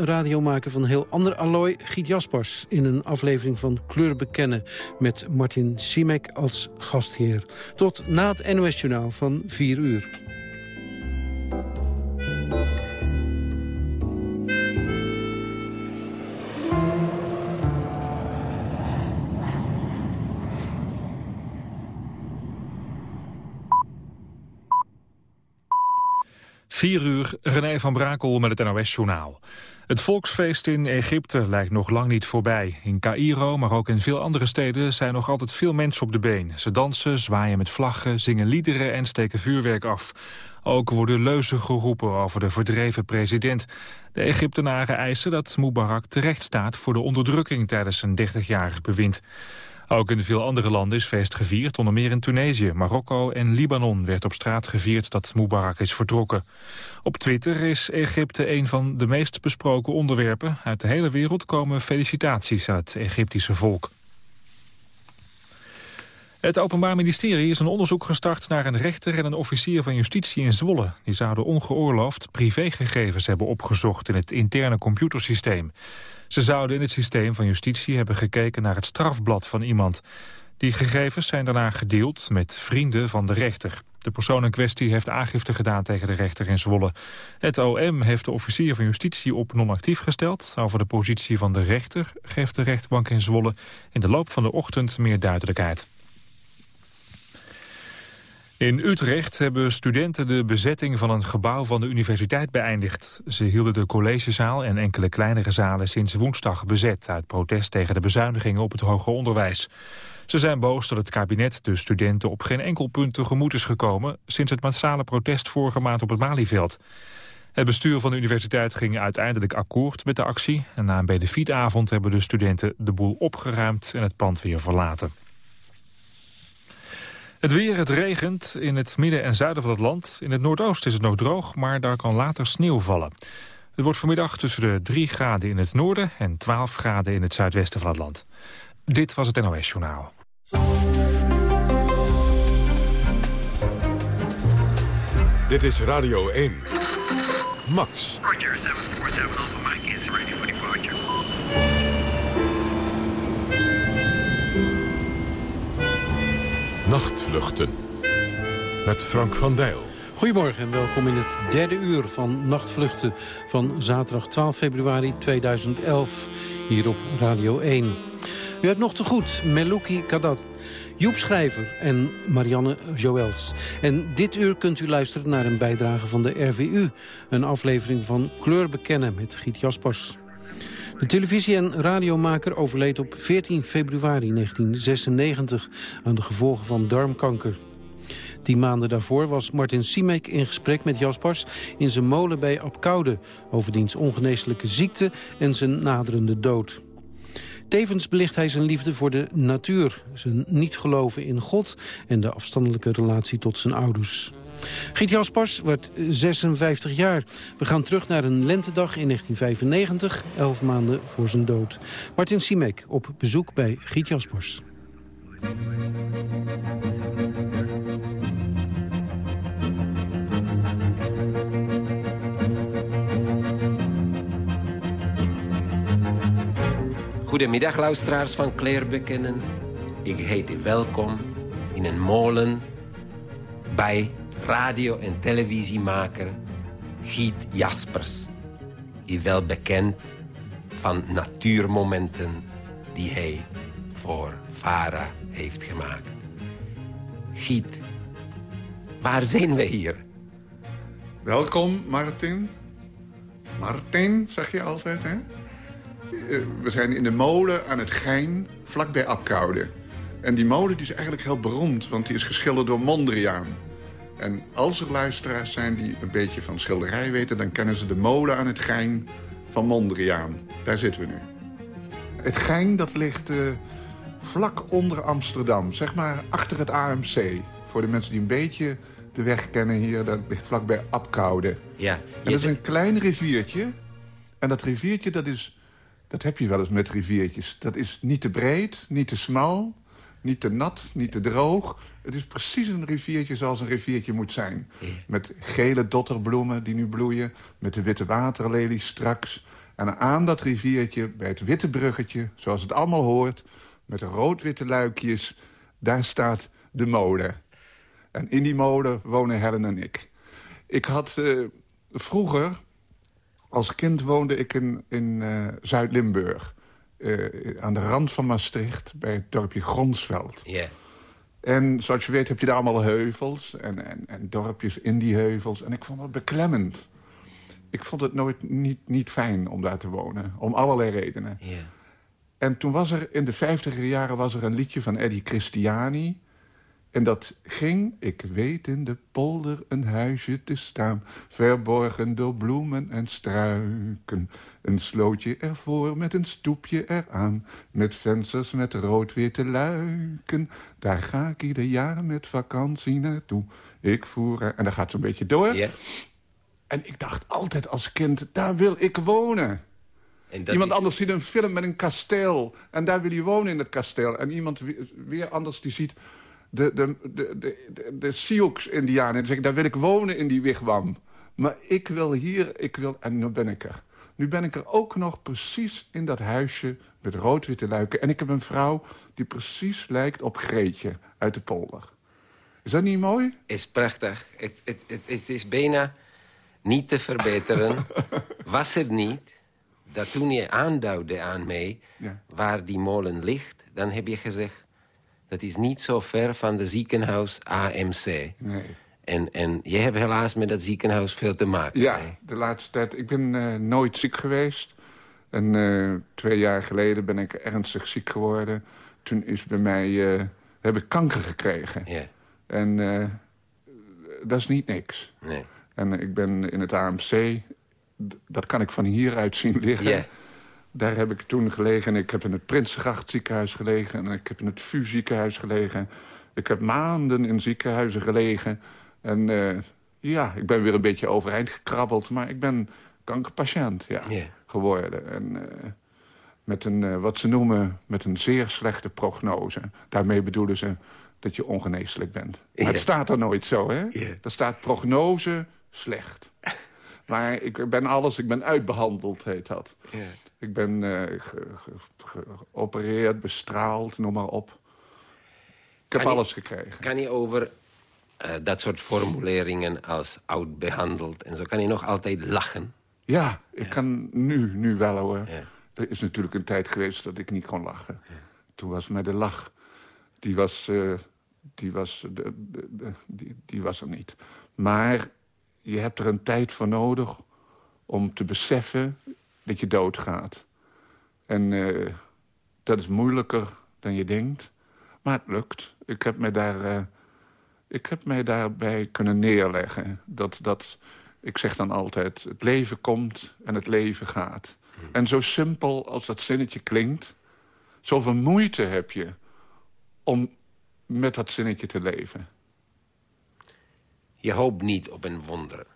radiomaker van heel ander allooi, Giet Jaspers... in een aflevering van Kleur Bekennen met Martin Simek als gastheer. Tot na het NOS-journaal van 4 uur. Vier uur, René van Brakel met het NOS-journaal. Het volksfeest in Egypte lijkt nog lang niet voorbij. In Cairo, maar ook in veel andere steden zijn nog altijd veel mensen op de been. Ze dansen, zwaaien met vlaggen, zingen liederen en steken vuurwerk af. Ook worden leuzen geroepen over de verdreven president. De Egyptenaren eisen dat Mubarak terecht staat voor de onderdrukking tijdens zijn 30-jarig bewind. Ook in veel andere landen is feest gevierd, onder meer in Tunesië, Marokko en Libanon werd op straat gevierd dat Mubarak is vertrokken. Op Twitter is Egypte een van de meest besproken onderwerpen. Uit de hele wereld komen felicitaties aan het Egyptische volk. Het Openbaar Ministerie is een onderzoek gestart naar een rechter en een officier van justitie in Zwolle. Die zouden ongeoorloofd privégegevens hebben opgezocht in het interne computersysteem. Ze zouden in het systeem van justitie hebben gekeken naar het strafblad van iemand. Die gegevens zijn daarna gedeeld met vrienden van de rechter. De persoon in kwestie heeft aangifte gedaan tegen de rechter in Zwolle. Het OM heeft de officier van justitie op non-actief gesteld. Over de positie van de rechter geeft de rechtbank in Zwolle in de loop van de ochtend meer duidelijkheid. In Utrecht hebben studenten de bezetting van een gebouw van de universiteit beëindigd. Ze hielden de collegezaal en enkele kleinere zalen sinds woensdag bezet... uit protest tegen de bezuinigingen op het hoger onderwijs. Ze zijn boos dat het kabinet de studenten op geen enkel punt tegemoet is gekomen... sinds het massale protest vorige maand op het Malieveld. Het bestuur van de universiteit ging uiteindelijk akkoord met de actie... en na een benefietavond hebben de studenten de boel opgeruimd en het pand weer verlaten. Het weer, het regent in het midden en zuiden van het land. In het noordoosten is het nog droog, maar daar kan later sneeuw vallen. Het wordt vanmiddag tussen de 3 graden in het noorden... en 12 graden in het zuidwesten van het land. Dit was het NOS Journaal. Dit is Radio 1. Max. Roger, 747 Alpha Mike is ready Nachtvluchten. Met Frank van Dijl. Goedemorgen en welkom in het derde uur van Nachtvluchten van zaterdag 12 februari 2011 hier op Radio 1. U hebt nog te goed Meluki Kadat, Joep Schrijver en Marianne Joëls. En dit uur kunt u luisteren naar een bijdrage van de RVU. Een aflevering van Kleur Bekennen met Giet Jaspers. De televisie- en radiomaker overleed op 14 februari 1996 aan de gevolgen van darmkanker. Tien maanden daarvoor was Martin Siemek in gesprek met Jaspers in zijn molen bij Apkoude... over diens ongeneeslijke ziekte en zijn naderende dood. Tevens belicht hij zijn liefde voor de natuur, zijn niet geloven in God... en de afstandelijke relatie tot zijn ouders. Giet Jaspers wordt 56 jaar. We gaan terug naar een lentedag in 1995, elf maanden voor zijn dood. Martin Simek op bezoek bij Giet Jaspers. Goedemiddag luisteraars van Claire Bekennen. Ik heet u welkom in een molen bij radio- en televisiemaker Giet Jaspers. U wel bekend van natuurmomenten die hij voor Vara heeft gemaakt. Giet, waar zijn we hier? Welkom, Martin. Martin, zeg je altijd, hè? Eh, We zijn in de molen aan het Gein, vlakbij Apkoude. En die molen die is eigenlijk heel beroemd, want die is geschilderd door Mondriaan. En als er luisteraars zijn die een beetje van schilderij weten... dan kennen ze de molen aan het Gein van Mondriaan. Daar zitten we nu. Het Gein, dat ligt eh, vlak onder Amsterdam. Zeg maar achter het AMC. Voor de mensen die een beetje de weg kennen hier... dat ligt vlakbij Apkoude. Ja, dat is een klein riviertje. En dat riviertje, dat is... Dat heb je wel eens met riviertjes. Dat is niet te breed, niet te smal, niet te nat, niet te droog. Het is precies een riviertje zoals een riviertje moet zijn. Met gele dotterbloemen die nu bloeien. Met de witte waterlelies straks. En aan dat riviertje, bij het witte bruggetje, zoals het allemaal hoort... met de rood-witte luikjes, daar staat de molen. En in die molen wonen Helen en ik. Ik had eh, vroeger, als kind woonde ik in, in uh, Zuid-Limburg. Uh, aan de rand van Maastricht, bij het dorpje Gronsveld. Ja. En zoals je weet heb je daar allemaal heuvels en, en, en dorpjes in die heuvels. En ik vond het beklemmend. Ik vond het nooit niet, niet fijn om daar te wonen, om allerlei redenen. En toen was er, in de vijftiger jaren was er een liedje van Eddie Christiani... En dat ging, ik weet in de polder een huisje te staan... verborgen door bloemen en struiken. Een slootje ervoor met een stoepje eraan... met vensters met rood-witte luiken. Daar ga ik ieder jaar met vakantie naartoe. Ik voer... Er... En dan gaat zo'n beetje door. En ik dacht altijd als kind, daar wil ik wonen. Iemand is- anders ziet een film met een kasteel. En daar wil je wonen in het kasteel. En iemand weer anders die ziet de, de, de, de, Sioux-Indianen. En die zegt, daar wil ik wonen in die wigwam. Maar ik wil hier, ik wil... En nu ben ik er. Nu ben ik er ook nog precies in dat huisje met rood-witte luiken. En ik heb een vrouw die precies lijkt op Greetje uit de polder. Is dat niet mooi? is prachtig. Het, het, het, het is bijna niet te verbeteren. Was het niet dat toen je aanduidde aan mij... Ja. waar die molen ligt, dan heb je gezegd... dat is niet zo ver van de ziekenhuis AMC. Nee. En, en je hebt helaas met dat ziekenhuis veel te maken. Ja, hè? de laatste tijd. Ik ben eh, nooit ziek geweest. En eh, twee jaar geleden ben ik ernstig ziek geworden. Toen is bij mij, eh, heb ik kanker gekregen. Ja, En dat is niet niks. nee. En ik ben in het AMC, dat kan ik van hieruit zien liggen. Ja. Daar heb ik toen gelegen. Ik heb in het Prinsengracht ziekenhuis gelegen. En ik heb in het VU ziekenhuis gelegen. Ik heb maanden in ziekenhuizen gelegen. En eh, ja, ik ben weer een beetje overeind gekrabbeld. Maar ik ben kankerpatiënt ja, geworden. En eh, met een, eh, wat ze noemen, met een zeer slechte prognose. Daarmee bedoelen ze dat je ongeneeslijk bent. Maar het staat er nooit zo, hè? Er staat prognose slecht. Maar ik ben alles, ik ben uitbehandeld, heet dat. Ja. Ik ben ge- ge- geopereerd, bestraald, noem maar op. Ik heb je- alles gekregen. Kan je over eh, dat soort formuleringen als oud behandeld... en zo kan je nog altijd lachen? Ja, ik kan nu, nu wel hoor. Ja. Er is natuurlijk een tijd geweest dat ik niet kon lachen. Toen was mij de lach, die was, eh, die, was, de, de- de- die, die was er niet. Maar je hebt er een tijd voor nodig om te beseffen dat je doodgaat. En eh, dat is moeilijker dan je denkt. Maar het lukt. Ik heb mij daar... eh, ik heb mij daarbij kunnen neerleggen. Dat, dat, ik zeg dan altijd, het leven komt en het leven gaat. En zo simpel als dat zinnetje klinkt... zoveel moeite heb je om met dat zinnetje te leven. Je hoopt niet op een wonder.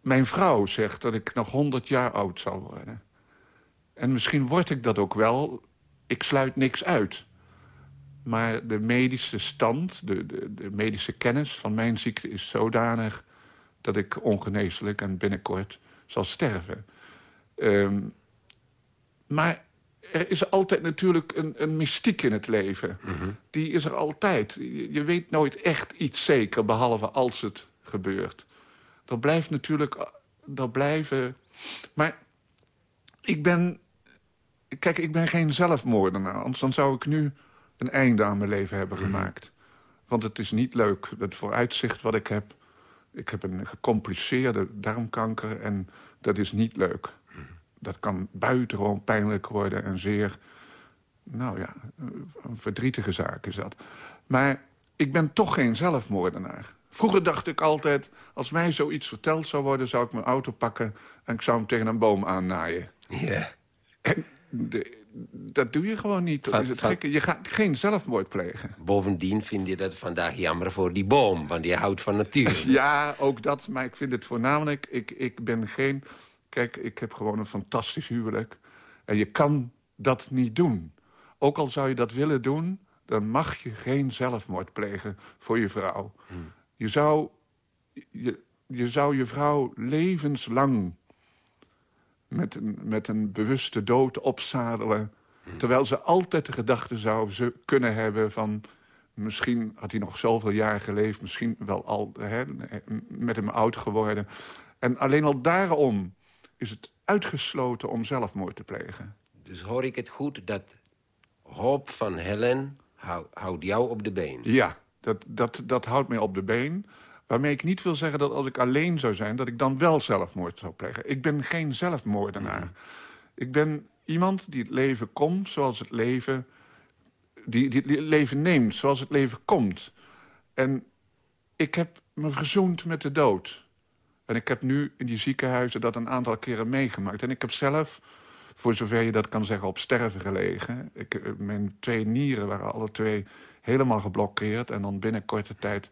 Mijn vrouw zegt dat ik nog 100 jaar oud zal worden. En misschien word ik dat ook wel. Ik sluit niks uit. Maar de medische stand, de, de, de medische kennis van mijn ziekte is zodanig... dat ik ongeneeslijk en binnenkort zal sterven. Ehm, maar er is altijd natuurlijk een, een mystiek in het leven. Die is er altijd. Je, je weet nooit echt iets zeker, behalve als het gebeurt. Er blijft natuurlijk... Er blijven... Maar ik ben... Kijk, ik ben geen zelfmoordenaar. Anders dan zou ik nu een einde aan mijn leven hebben gemaakt. Want het is niet leuk, het vooruitzicht wat ik heb. Ik heb een gecompliceerde darmkanker en dat is niet leuk. Dat kan buitengewoon pijnlijk worden en zeer... Nou ja, een verdrietige zaak is dat. Maar ik ben toch geen zelfmoordenaar. Vroeger dacht ik altijd, als mij zoiets verteld zou worden... zou ik mijn auto pakken en ik zou hem tegen een boom aannaaien. Ja. En de- dat doe je gewoon niet. Van- is het van-. Je gaat geen zelfmoord plegen. Bovendien vind je dat vandaag jammer voor die boom, want die houdt van natuur. Ja, ook dat. Maar ik vind het voornamelijk... Ik, ik ben geen... Kijk, ik heb gewoon een fantastisch huwelijk. En je kan dat niet doen. Ook al zou je dat willen doen... dan mag je geen zelfmoord plegen voor je vrouw. Je, zou, je, je zou je vrouw levenslang met een, met een bewuste dood opzadelen... terwijl ze altijd de gedachte zou ze kunnen hebben van... misschien had hij nog zoveel jaar geleefd, misschien wel al hè, met hem oud geworden. En alleen al daarom is het uitgesloten om zelfmoord te plegen. Dus hoor ik het goed dat hoop van Helen hou- houdt jou op de been? Ja, dat, dat, dat houdt mij op de been. Waarmee ik niet wil zeggen dat als ik alleen zou zijn... dat ik dan wel zelfmoord zou plegen. Ik ben geen zelfmoordenaar. Ik ben iemand die het leven komt zoals het leven... Die, die het leven neemt zoals het leven komt. En ik heb me verzoend met de dood. En ik heb nu in die ziekenhuizen dat een aantal keren meegemaakt. En ik heb zelf, voor zover je dat kan zeggen, op sterven gelegen. Ik, eh, mijn twee nieren waren alle twee helemaal geblokkeerd. En dan binnen korte tijd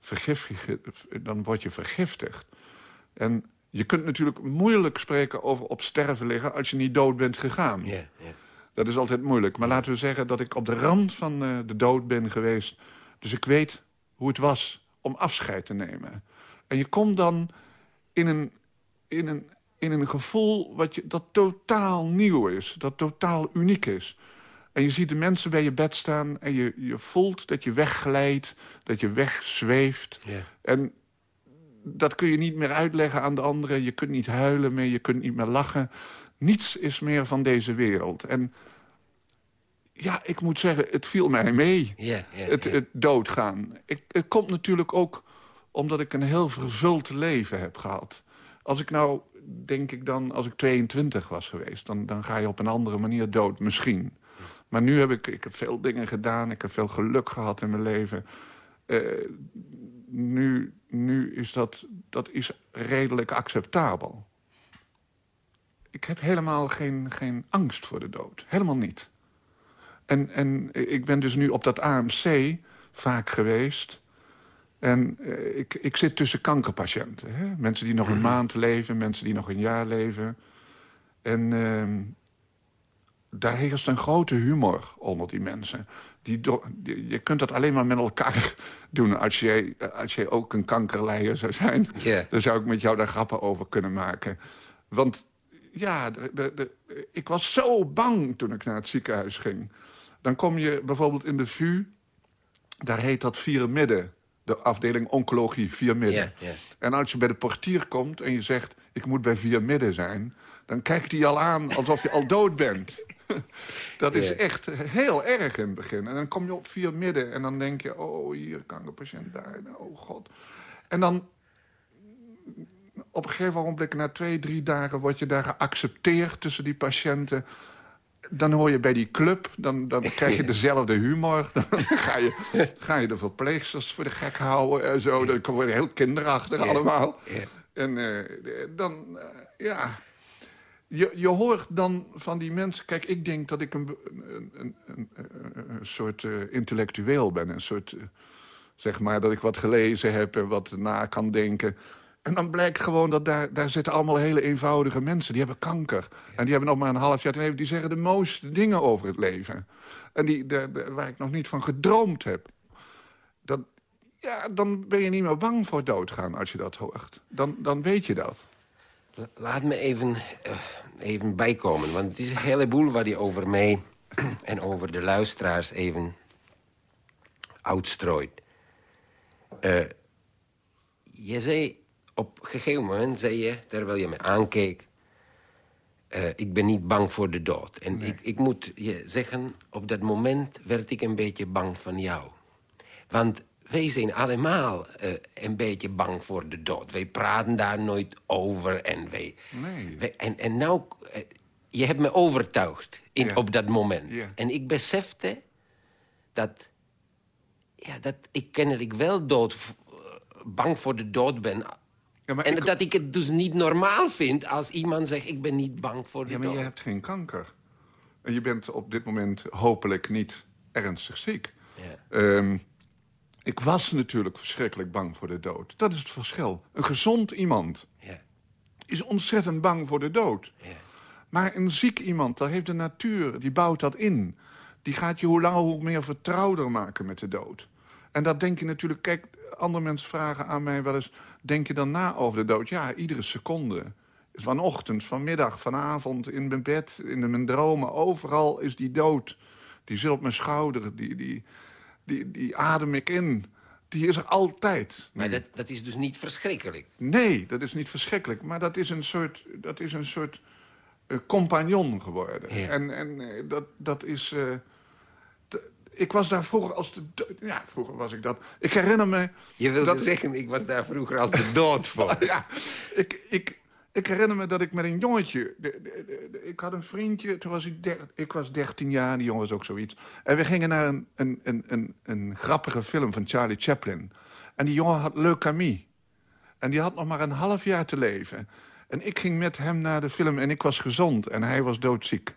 vergiftig, dan word je vergiftigd. En je kunt natuurlijk moeilijk spreken over op sterven liggen... als je niet dood bent gegaan. Ja, ja. Dat is altijd moeilijk. Maar laten we zeggen dat ik op de rand van eh, de dood ben geweest. Dus ik weet hoe het was om afscheid te nemen. En je komt dan in een, in een, in een gevoel wat je, dat totaal nieuw is. Dat totaal uniek is. En je ziet de mensen bij je bed staan en je, je voelt dat je wegglijdt. Dat je wegzweeft. En dat kun je niet meer uitleggen aan de anderen. Je kunt niet huilen meer, je kunt niet meer lachen. Niets is meer van deze wereld. En ja, ik moet zeggen, het viel mij mee. Het, het doodgaan. Ik, het komt natuurlijk ook omdat ik een heel vervuld leven heb gehad. Als ik nou, denk ik dan, als ik 22 was geweest... dan, dan ga je op een andere manier dood, misschien. Maar nu heb ik, ik heb veel dingen gedaan. Ik heb veel geluk gehad in mijn leven. Eh, nu, nu is dat, dat is redelijk acceptabel. Ik heb helemaal geen, geen angst voor de dood. Helemaal niet. En, en ik ben dus nu op dat AMC vaak geweest. En eh, ik, ik zit tussen kankerpatiënten. Hè? Mensen die nog een maand leven, mensen die nog een jaar leven. En ehm, daar heerst een grote humor onder die mensen. Die je kunt dat alleen maar met elkaar doen. Als jij, als jij ook een kankerleier zou zijn... Dan zou ik met jou daar grappen over kunnen maken. Want ja, de, de, de- ik was zo bang toen ik naar het ziekenhuis ging. Dan kom je bijvoorbeeld in de VU... daar heet dat Viermidden. De afdeling oncologie, Viermidden. Ja, ja. En als je bij de portier komt en je zegt... ik moet bij Viermidden zijn... dan kijkt hij al aan alsof je al dood bent. Dat is echt heel erg in het begin. En dan kom je op Viermidden en dan denk je... oh, hier, kankerpatiënt, daar, oh god. En dan op een gegeven moment, na twee, drie dagen... word je daar geaccepteerd tussen die patiënten. Dan hoor je bij die club, dan, dan krijg je dezelfde humor. Dan ga je, ga je de verpleegsters voor de gek houden en zo. Dan word je heel kinderachtig allemaal. En eh, dan, eh, ja... Je, je hoort dan van die mensen... Kijk, ik denk dat ik een, een, een, een, een soort eh, intellectueel ben. Een soort, zeg maar, dat ik wat gelezen heb en wat na kan denken. En dan blijkt gewoon dat daar, daar zitten allemaal hele eenvoudige mensen. Die hebben kanker. En die hebben nog maar een half jaar te leven. Die zeggen de mooiste dingen over het leven. En die, de, de- waar ik nog niet van gedroomd heb. Dat, ja, dan ben je niet meer bang voor doodgaan als je dat hoort. Dan, dan weet je dat. La- Laat me even, eh, even bijkomen, want het is een heleboel wat je over mij en over de luisteraars even uitstrooit. Eh, je zei op een gegeven moment, zei je, terwijl je me aankeek... eh, ik ben niet bang voor de dood. En ik, ik moet je zeggen, op dat moment werd ik een beetje bang van jou. Want wij zijn allemaal eh, een beetje bang voor de dood. Wij praten daar nooit over. En, wij, Nee. wij- en, en nou, eh, je hebt me overtuigd in, Ja. op dat moment. Ja. En ik besefte dat, ja, dat ik kennelijk wel dood, bang voor de dood ben. Ja, en ik- dat ik het dus niet normaal vind als iemand zegt... ik ben niet bang voor de Ja, maar dood. je hebt geen kanker. En je bent op dit moment hopelijk niet ernstig ziek. Ja. Ehm, ik was natuurlijk verschrikkelijk bang voor de dood. Dat is het verschil. Een gezond iemand Ja, is ontzettend bang voor de dood. ja. Maar een ziek iemand, daar heeft de natuur, die bouwt dat in. Die gaat je hoe langer hoe meer vertrouwder maken met de dood. En dat denk je natuurlijk... Kijk, andere mensen vragen aan mij wel eens... denk je dan na over de dood? Ja, iedere seconde. Vanochtend, vanmiddag, vanavond, in mijn bed, in mijn dromen. Overal is die dood. Die zit op mijn schouder, die, die, die, die adem ik in. Die is er altijd. Maar dat, dat is dus niet verschrikkelijk. Nee, dat is niet verschrikkelijk. Maar dat is een soort, dat is een soort eh, compagnon geworden. Ja. En, en eh, dat, dat is... eh, ik was daar vroeger als de... do- Ja, vroeger was ik dat. Ik herinner me... Je wilde dat, zeggen, ik was daar vroeger als de dood voor. Ja, ik, ik, ik herinner me dat ik met een jongetje... de- de- de- de- ik had een vriendje, toen was ik, der- ik was 13 jaar, die jongen was ook zoiets. En we gingen naar een, een, een, een, een grappige film van Charlie Chaplin. En die jongen had leukemie. En die had nog maar een half jaar te leven. En ik ging met hem naar de film en ik was gezond en hij was doodziek.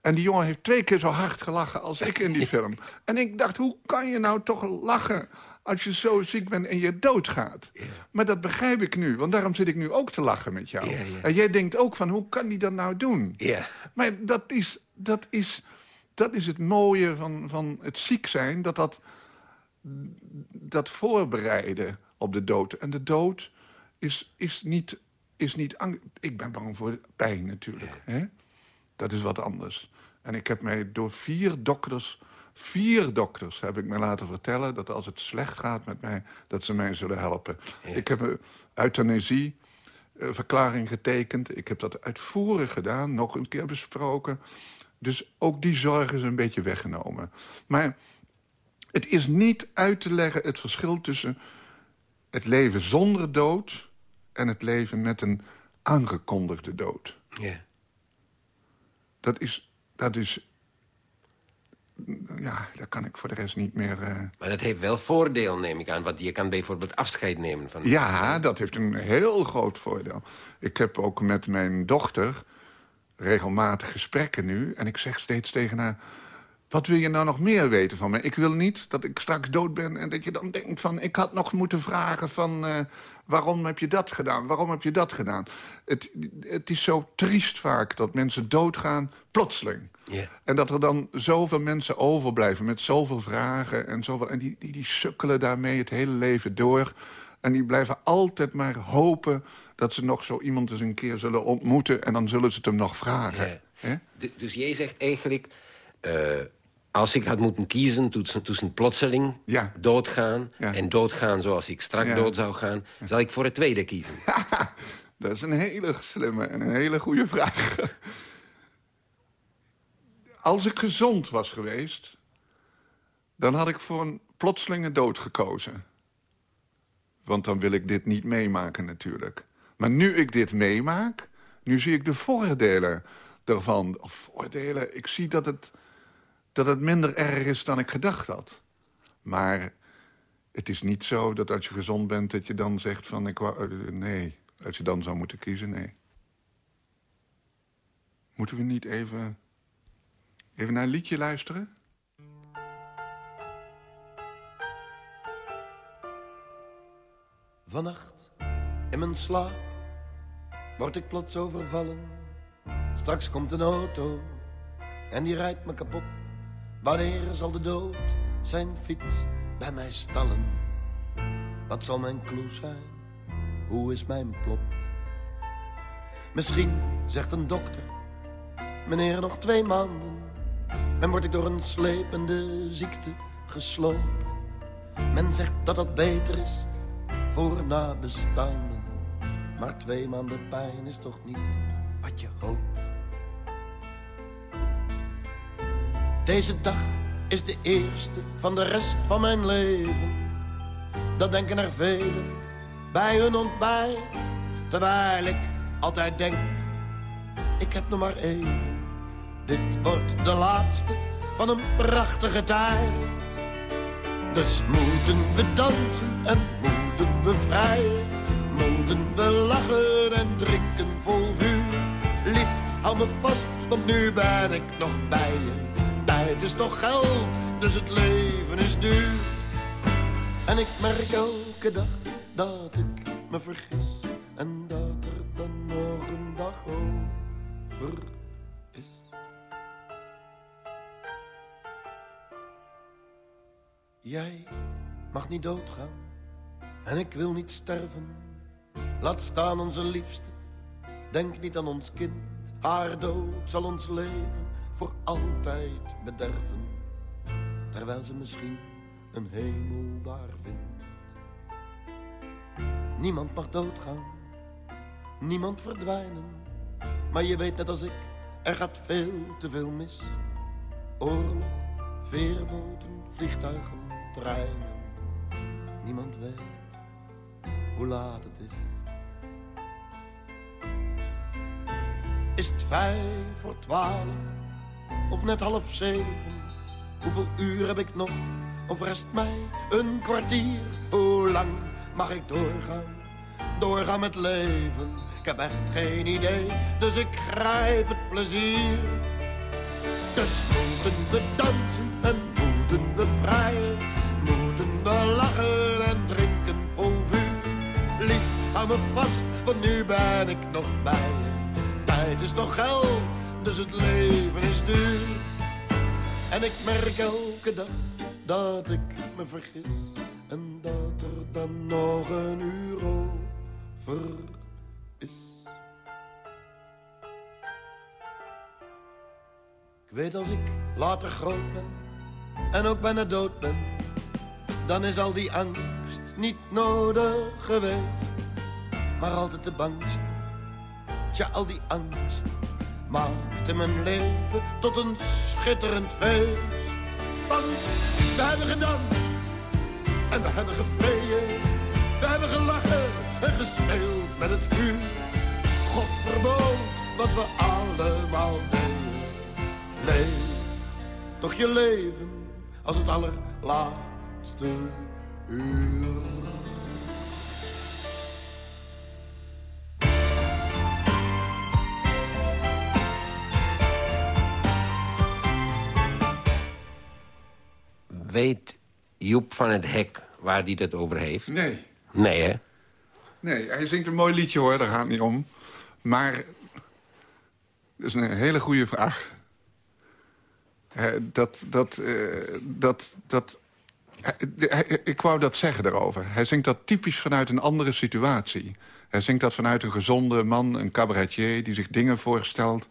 En die jongen heeft twee keer zo hard gelachen als ik in die film. En ik dacht, hoe kan je nou toch lachen als je zo ziek bent en je doodgaat? Maar dat begrijp ik nu, want daarom zit ik nu ook te lachen met jou. En jij denkt ook van, hoe kan die dat nou doen? Ja. Maar dat is, dat is, dat is het mooie van, van het ziek zijn, dat dat, dat voorbereiden op de dood. En de dood is, is niet, is niet Ik ben bang voor pijn natuurlijk. Hè? Dat is wat anders. En ik heb mij door vier dokters, vier dokters heb ik mij laten vertellen... dat als het slecht gaat met mij, dat ze mij zullen helpen. Ik heb een euthanasie eh, verklaring getekend. Ik heb dat uitvoerig gedaan, nog een keer besproken. Dus ook die zorg is een beetje weggenomen. Maar het is niet uit te leggen het verschil tussen het leven zonder dood... en het leven met een aangekondigde dood. Ja. Dat is, dat is... Ja, daar kan ik voor de rest niet meer... eh, Maar dat heeft wel voordeel, neem ik aan. Want je kan bijvoorbeeld afscheid nemen van... Ja, dat heeft een heel groot voordeel. Ik heb ook met mijn dochter regelmatig gesprekken nu. En ik zeg steeds tegen haar... Wat wil je nou nog meer weten van me? Ik wil niet dat ik straks dood ben en dat je dan denkt van... ik had nog moeten vragen van... eh, waarom heb je dat gedaan? Waarom heb je dat gedaan? Het, het is zo triest vaak dat mensen doodgaan plotseling. En dat er dan zoveel mensen overblijven met zoveel vragen. En, zoveel, en die, die, die sukkelen daarmee het hele leven door. En die blijven altijd maar hopen dat ze nog zo iemand eens een keer zullen ontmoeten. En dan zullen ze het hem nog vragen. Dus jij zegt eigenlijk... eh, als ik had moeten kiezen tussen, tussen plotseling Ja. doodgaan... Ja. en doodgaan zoals ik strak Ja. dood zou gaan... zal ik voor het tweede kiezen. Dat is een hele slimme en een hele goede vraag. Als ik gezond was geweest... dan had ik voor een plotselinge dood gekozen. Want dan wil ik dit niet meemaken natuurlijk. Maar nu ik dit meemaak, nu zie ik de voordelen ervan. Of voordelen, ik zie dat het, dat het minder erg is dan ik gedacht had. Maar het is niet zo dat als je gezond bent... dat je dan zegt van, ik eh, nee, als je dan zou moeten kiezen, nee. Moeten we niet even, even naar een liedje luisteren? Vannacht in mijn slaap word ik plots overvallen. Straks komt een auto en die rijdt me kapot. Wanneer zal de dood zijn fiets bij mij stallen? Wat zal mijn clue zijn? Hoe is mijn plot? Misschien zegt een dokter, meneer nog twee maanden. En word ik door een slepende ziekte gesloopt. Men zegt dat dat beter is voor nabestaanden. Maar twee maanden pijn is toch niet wat je hoopt. Deze dag is de eerste van de rest van mijn leven. Dat denken er velen bij hun ontbijt. Terwijl ik altijd denk, ik heb nog maar even. Dit wordt de laatste van een prachtige tijd. Dus moeten we dansen en moeten we vrijen. Moeten we lachen en drinken vol vuur. Lief, hou me vast, want nu ben ik nog bij je. Tijd is toch geld, dus het leven is duur. En ik merk elke dag dat ik me vergis. En dat er dan nog een dag over is. Jij mag niet doodgaan en ik wil niet sterven. Laat staan onze liefste Denk niet aan ons kind, haar dood zal ons leven voor altijd bederven. Terwijl ze misschien een hemel daar vindt. Niemand mag doodgaan, niemand verdwijnen. Maar je weet net als ik, er gaat veel te veel mis. Oorlog, veerboten, vliegtuigen, treinen. Niemand weet hoe laat het is. Is het vijf voor twaalf of net half zeven? Hoeveel uur heb ik nog? Of rest mij een kwartier? Hoe lang mag ik doorgaan? Doorgaan met leven? Ik heb echt geen idee, dus ik grijp het plezier. Dus moeten we dansen en moeten we vrijen. Moeten we lachen en drinken vol vuur. Lief, hou me vast, want nu ben ik nog bij je. Tijd is nog geld, dus het leven is duur. En ik merk elke dag dat ik me vergis. En dat er dan nog een uur over is. Ik weet als ik later groot ben en ook bijna dood ben, dan is al die angst niet nodig geweest. Maar altijd de bangste, tja al die angst maakte mijn leven tot een schitterend feest. Want we hebben gedanst en we hebben gevreden, we hebben gelachen en gespeeld met het vuur. God verbood wat we allemaal deden. Leef toch je leven als het allerlaatste uur. Weet Joep van het Hek waar hij dat over heeft? Nee, Nee, hè? nee, hij zingt een mooi liedje hoor, daar gaat het niet om. Maar, dat is een hele goede vraag. Dat, dat, eh, dat, dat, ik wou dat zeggen daarover. Hij zingt dat typisch vanuit een andere situatie. Hij zingt dat vanuit een gezonde man, een cabaretier... die zich dingen voorstelt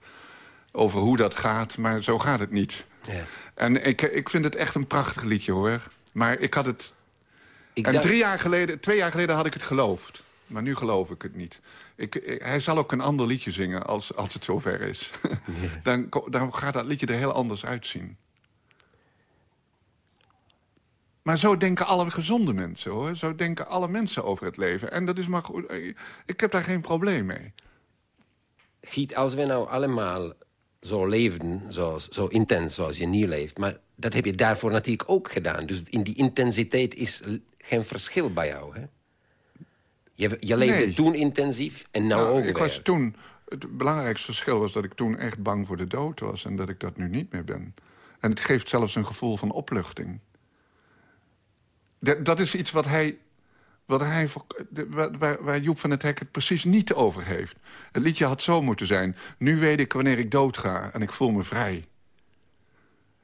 over hoe dat gaat, maar zo gaat het niet. Ja. En ik, ik vind het echt een prachtig liedje, hoor. Maar ik had het... Ik En dacht- drie jaar geleden, twee jaar geleden had ik het geloofd. Maar nu geloof ik het niet. Ik, ik- hij zal ook een ander liedje zingen als, als het zover is. dan, dan gaat dat liedje er heel anders uitzien. Maar zo denken alle gezonde mensen, hoor. Zo denken alle mensen over het leven. En dat is maar goed. Ik heb daar geen probleem mee. Giet, als we nou allemaal zo leefden, zoals, zo intens zoals je nu leeft... maar dat heb je daarvoor natuurlijk ook gedaan. Dus in die intensiteit is geen verschil bij jou, hè? Je, je leefde Nee. toen intensief en nou, Nou, ook ik weer. was toen, het belangrijkste verschil was dat ik toen echt bang voor de dood was... en dat ik dat nu niet meer ben. En het geeft zelfs een gevoel van opluchting. Dat, dat is iets wat hij, wat hij waar- waar, Joep van het Hek het precies niet over heeft. Het liedje had zo moeten zijn. Nu weet ik wanneer ik doodga en ik voel me vrij.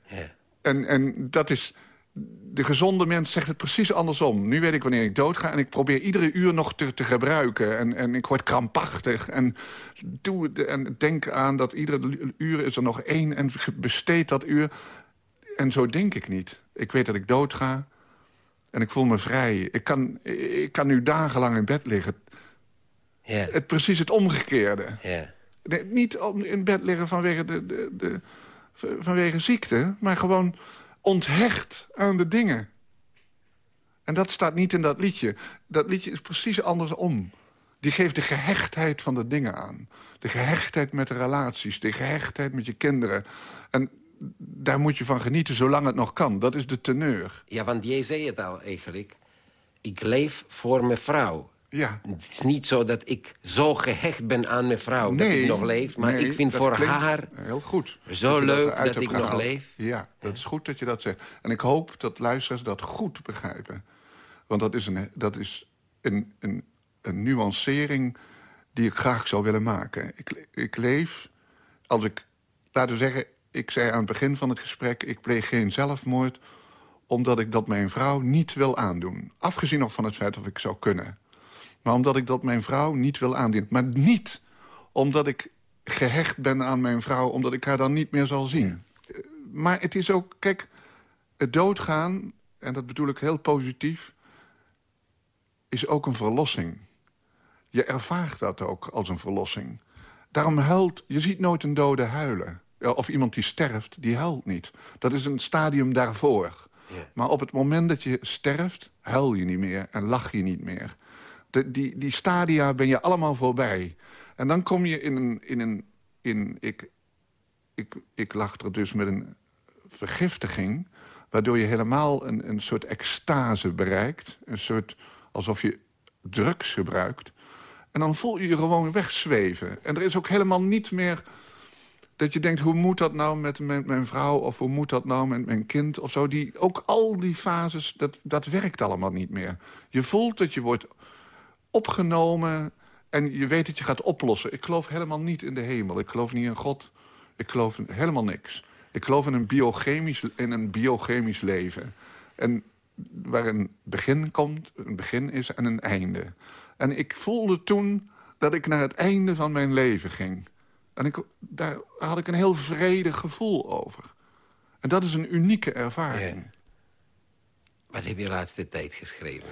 Ja. En, en dat is... De gezonde mens zegt het precies andersom. Nu weet ik wanneer ik doodga en ik probeer iedere uur nog te, te gebruiken. En, en ik word krampachtig. En, doe, en denk aan dat iedere uur is er nog één en besteed dat uur. En zo denk ik niet. Ik weet dat ik doodga en ik voel me vrij. Ik kan, ik kan nu dagenlang in bed liggen. Ja, Het, precies het omgekeerde. ja. Nee, niet om in bed liggen vanwege, de, de, de, vanwege ziekte, maar gewoon onthecht aan de dingen. En dat staat niet in dat liedje. Dat liedje is precies andersom. Die geeft de gehechtheid van de dingen aan. De gehechtheid met de relaties, de gehechtheid met je kinderen. En daar moet je van genieten zolang het nog kan. Dat is de teneur. ja, want jij zei het al eigenlijk. Ik leef voor mijn vrouw. Ja. Het is niet zo dat ik zo gehecht ben aan mijn vrouw dat ik nog leef. Maar nee, ik vind voor haar Heel goed. zo dat leuk dat ik nog leef. Ja, dat is goed dat je dat zegt. En ik hoop dat luisteraars dat goed begrijpen. Want dat is een, dat is een, een, een nuancering die ik graag zou willen maken. Ik, ik leef, als ik, laten we zeggen... ik zei aan het begin van het gesprek... ik pleeg geen zelfmoord omdat ik dat mijn vrouw niet wil aandoen. Afgezien nog van het feit of ik zou kunnen. Maar omdat ik dat mijn vrouw niet wil aandoen. Maar niet Omdat ik gehecht ben aan mijn vrouw, omdat ik haar dan niet meer zal zien. Eh, Maar het is ook, kijk, het doodgaan, en dat bedoel ik heel positief... is ook een verlossing. Je ervaart dat ook als een verlossing. Daarom huilt, je ziet nooit een dode huilen. Of iemand die sterft, die huilt niet. Dat is een stadium daarvoor. Ja. Maar op het moment dat je sterft, huil je niet meer en lach je niet meer. De, die, die stadia ben je allemaal voorbij. En dan kom je in een... In een in, ik, ik, ik lag er dus met een vergiftiging... waardoor je helemaal een, een soort extase bereikt. Een soort alsof je drugs gebruikt. En dan voel je je gewoon wegzweven. En er is ook helemaal niet meer dat je denkt, hoe moet dat nou met mijn, vrouw... of hoe moet dat nou met mijn kind of zo. Die, ook al die fases, dat, dat werkt allemaal niet meer. Je voelt dat je wordt opgenomen en je weet dat je gaat oplossen. Ik geloof helemaal niet in de hemel. Ik geloof niet in God. Ik geloof helemaal niks. Ik geloof in een biochemisch, in een biochemisch leven. En waar een begin komt, een begin is en een einde. En ik voelde toen dat ik naar het einde van mijn leven ging. En ik, daar had ik een heel vredig gevoel over. En dat is een unieke ervaring. Ja. Wat heb je de laatste tijd geschreven?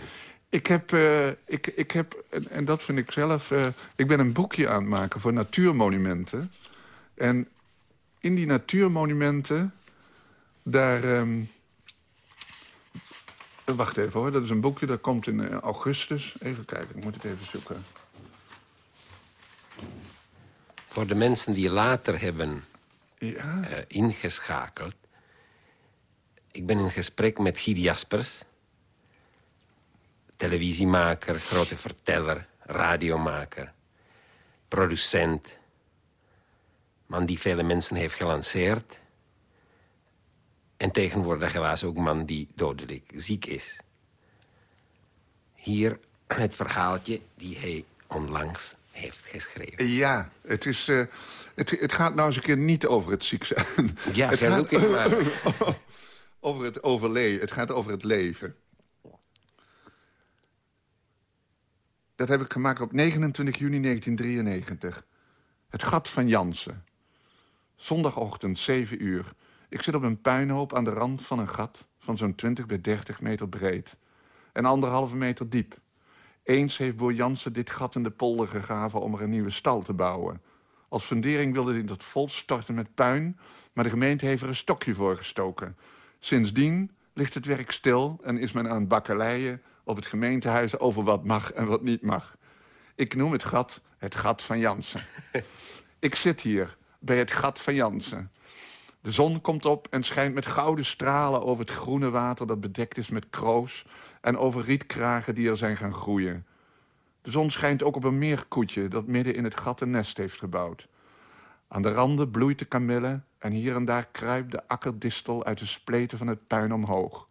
Ik heb, eh, ik, ik heb en, en dat vind ik zelf... eh, ik ben een boekje aan het maken voor natuurmonumenten. En in die natuurmonumenten, daar... ehm, wacht even hoor, dat is een boekje, dat komt in eh, augustus. Even kijken, ik moet het even zoeken. Voor de mensen die later hebben Ja, eh, ingeschakeld... Ik ben in gesprek met Guy Jaspers. Televisiemaker, grote verteller, radiomaker, producent. Man die vele mensen heeft gelanceerd. En tegenwoordig helaas ook man die dodelijk ziek is. Hier het verhaaltje die hij onlangs heeft geschreven. ja het, is, eh, het, het gaat nou eens een keer niet over het ziek zijn. Ja, het gaat looking maar. over het overleven. Het gaat over het leven. Dat heb ik gemaakt op 29 juni 1993. Het gat van Jansen. Zondagochtend, 7 uur. Ik zit op een puinhoop aan de rand van een gat... van zo'n 20 bij 30 meter breed. En anderhalve meter diep. Eens heeft boer Jansen dit gat in de polder gegraven... om er een nieuwe stal te bouwen. Als fundering wilde hij dat vol storten met puin... maar de gemeente heeft er een stokje voor gestoken. Sindsdien ligt het werk stil en is men aan bakkeleien op het gemeentehuis over wat mag en wat niet mag. Ik noem het gat het gat van Jansen. Ik zit hier bij het gat van Jansen. De zon komt op en schijnt met gouden stralen over het groene water... dat bedekt is met kroos en over rietkragen die er zijn gaan groeien. De zon schijnt ook op een meerkoetje dat midden in het gat een nest heeft gebouwd. Aan de randen bloeit de kamille en hier en daar kruipt de akkerdistel uit de spleten van het puin omhoog.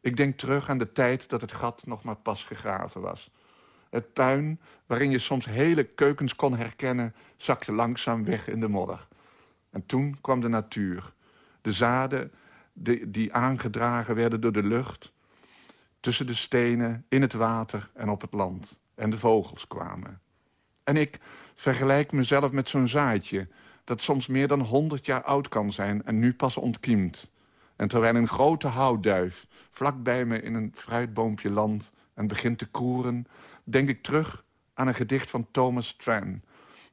Ik denk terug aan de tijd dat het gat nog maar pas gegraven was. Het puin, waarin je soms hele keukens kon herkennen, zakte langzaam weg in de modder. En toen kwam de natuur. De zaden die, die aangedragen werden door de lucht, tussen de stenen, in het water en op het land. En de vogels kwamen. En ik vergelijk mezelf met zo'n zaadje... dat soms meer dan honderd jaar oud kan zijn en nu pas ontkiemt. En terwijl een grote houtduif vlak bij me in een fruitboompje landt... en begint te koeren, denk ik terug aan een gedicht van Thomas Tran...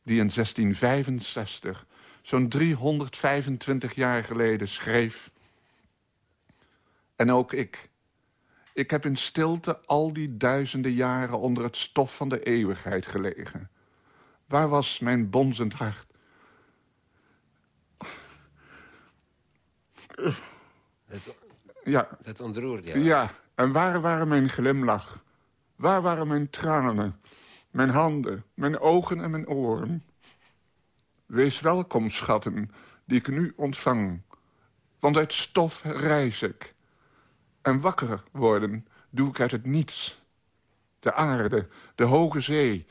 die in 1665, zo'n 325 jaar geleden, schreef... En ook ik. Ik heb in stilte al die duizenden jaren onder het stof van de eeuwigheid gelegen. Waar was mijn bonzend hart? Dat, Ja, dat ontroert jou. ja. En waar waren mijn glimlach? Waar waren mijn tranen? Mijn handen, mijn ogen en mijn oren? Wees welkom, schatten, die ik nu ontvang. Want uit stof reis ik. En wakker worden doe ik uit het niets. De aarde, de hoge zee,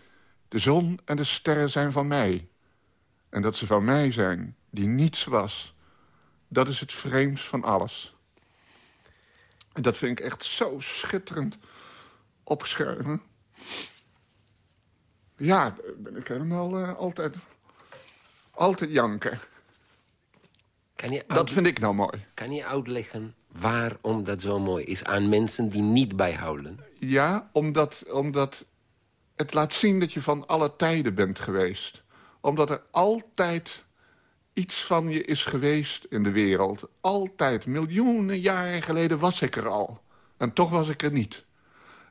de zon en de sterren zijn van mij. En dat ze van mij zijn, die niets was... dat is het vreemdst van alles. En dat vind ik echt zo schitterend opschuiven. Ja, ben ik helemaal eh, altijd, altijd janken. Kan je, Dat vind ik nou mooi. kan je uitleggen waarom dat zo mooi is aan mensen die niet bijhouden? Ja, omdat, omdat het laat zien dat je van alle tijden bent geweest. Omdat er altijd iets van je is geweest in de wereld. Altijd. Miljoenen jaren geleden was ik er al. En toch was ik er niet.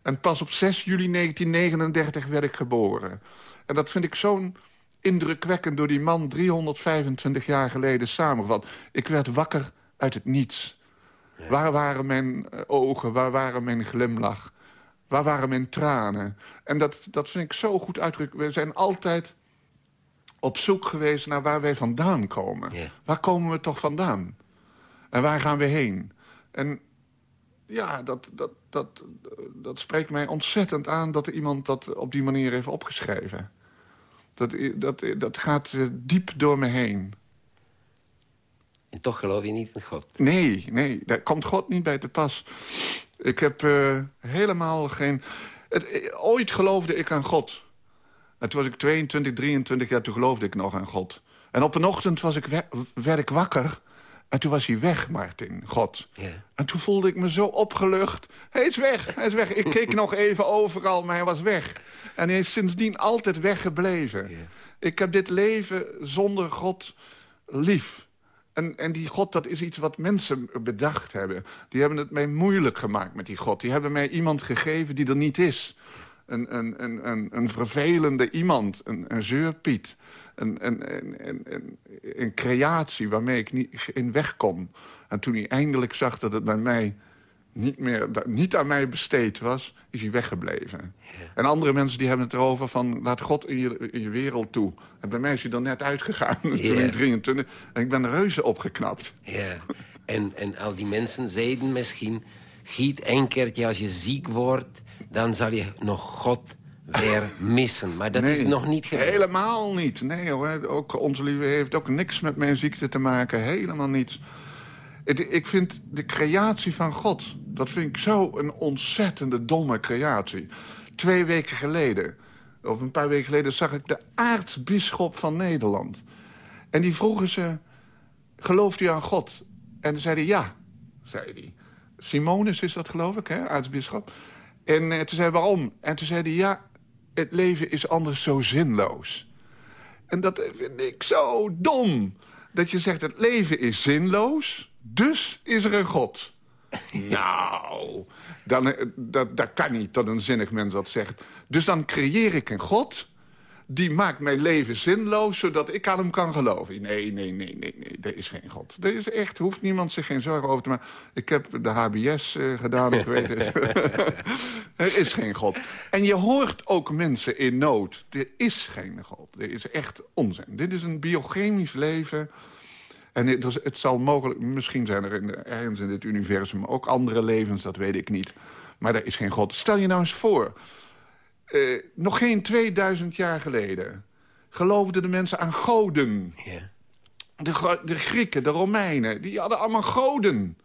En pas op 6 juli 1939 werd ik geboren. En dat vind ik zo'n indrukwekkend door die man 325 jaar geleden samengevat. Ik werd wakker uit het niets. Waar waren mijn eh, ogen? Waar waren mijn glimlach? Waar waren mijn tranen? En dat, dat vind ik zo goed uitgedrukt. We zijn altijd op zoek geweest naar waar wij vandaan komen. Ja. Waar komen we toch vandaan? En waar gaan we heen? En ja, dat, dat, dat, dat spreekt mij ontzettend aan... dat er iemand dat op die manier heeft opgeschreven. Dat, dat, dat gaat eh, diep door me heen. En toch geloof je niet in God. Nee, nee, daar komt God niet bij te pas. Ik heb eh, helemaal geen... Het, eh, ooit geloofde ik aan God. En toen was ik 22, 23 jaar, toen geloofde ik nog aan God. En op een ochtend was ik we- werd ik wakker... en toen was hij weg, Martin, God. En toen voelde ik me zo opgelucht. Hij is weg, hij is weg. Ik keek nog even overal, maar hij was weg. En hij is sindsdien altijd weggebleven. Ik heb dit leven zonder God lief. En, en die God, dat is iets wat mensen bedacht hebben. Die hebben het mij moeilijk gemaakt met die God. Die hebben mij iemand gegeven die er niet is. Een, een, een, een, een vervelende iemand, een, zeurpiet. Een, een creatie waarmee ik niet in weg kon. En toen hij eindelijk zag dat het bij mij niet, meer, dat niet aan mij besteed was, is hij weggebleven. En andere mensen die hebben het erover van... laat God in je, in je wereld toe. En bij mij is hij er net uitgegaan, toen Ja. in 23. En ik ben reuze opgeknapt. Ja. En, en al die mensen zeiden misschien... giet één keertje als je ziek wordt... dan zal je nog God weer missen. Maar dat is nog niet gebeurd. Helemaal niet. Nee hoor, ook onze lieve heeft ook niks met mijn ziekte te maken. Helemaal niets. Het- Ik vind de creatie van God... dat vind ik zo een ontzettende domme creatie. Twee weken geleden, of een paar weken geleden... zag ik de aartsbisschop van Nederland. En die vroegen ze, gelooft u aan God? En toen zei hij ja, zei hij. Simonus is dat, geloof ik, hè, aartsbisschop. En eh, toen zei hij, waarom? En toen zei hij, ja, het leven is anders zo zinloos. En dat vind ik zo dom. Dat je zegt, het leven is zinloos, dus is er een God. nou, dan, eh, dat, dat kan niet dat een zinnig mens dat zegt. Dus dan creëer ik een God... die maakt mijn leven zinloos, zodat ik aan hem kan geloven. Nee, nee, nee, nee, nee, er is geen God. Er is echt, hoeft niemand zich geen zorgen over te maken. Ik heb de HBS eh, gedaan, ik weet het. er is geen God. En je hoort ook mensen in nood. Er is geen God. Er is echt onzin. Dit is een biochemisch leven... En het, dus het zal mogelijk, misschien zijn er in, ergens in dit universum ook andere levens, dat weet ik niet. Maar er is geen God. Stel je nou eens voor, eh, nog geen 2000 jaar geleden geloofden de mensen aan goden. De, de Grieken, de Romeinen, die hadden allemaal goden.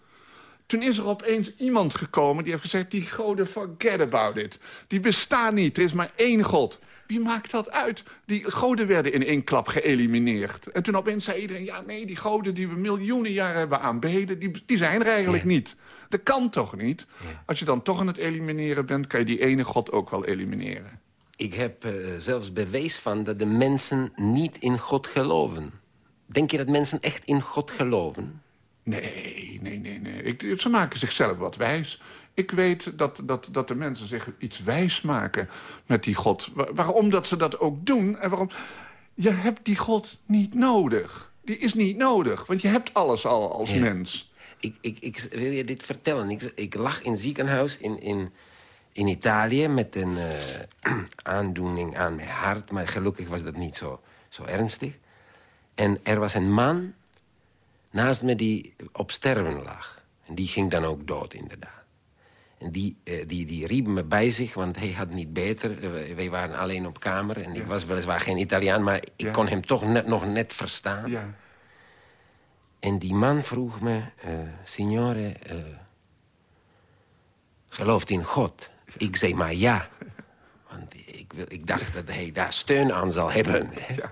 Toen is er opeens iemand gekomen die heeft gezegd... die goden, forget about it. Die bestaan niet, er is maar één god. Wie maakt dat uit? Die goden werden in één klap geëlimineerd. En toen opeens zei iedereen... ja, nee, die goden die we miljoenen jaren hebben aanbeden... die, die zijn er eigenlijk Ja. niet. Dat kan toch niet? Als je dan toch aan het elimineren bent... kan je die ene god ook wel elimineren. Ik heb eh, zelfs bewijs van dat de mensen niet in God geloven. Denk je dat mensen echt in God geloven? Nee, nee, nee, nee. Ik, ze maken zichzelf wat wijs. Ik weet dat, dat, dat de mensen zich iets wijs maken met die God. Wa- waarom dat ze dat ook doen en waarom... Je hebt die God niet nodig. Die is niet nodig, want je hebt alles al als Ja. mens. Ik, ik, ik wil je dit vertellen. Ik, ik lag in ziekenhuis in, in, in Italië met een eh, aandoening aan mijn hart. Maar gelukkig was dat niet zo, zo ernstig. En er was een man naast me die op sterven lag. En die ging dan ook dood, inderdaad. En die, eh, die, die riep me bij zich, want hij had niet beter. Eh, wij- waren alleen op kamer. En ik was weliswaar geen Italiaan, maar ik Ja. kon hem toch net, nog net verstaan. Ja. En die man vroeg me, eh, signore, eh, gelooft in God? Ik zei maar ja. Want ik, wil, ik dacht dat hij daar steun aan zal hebben.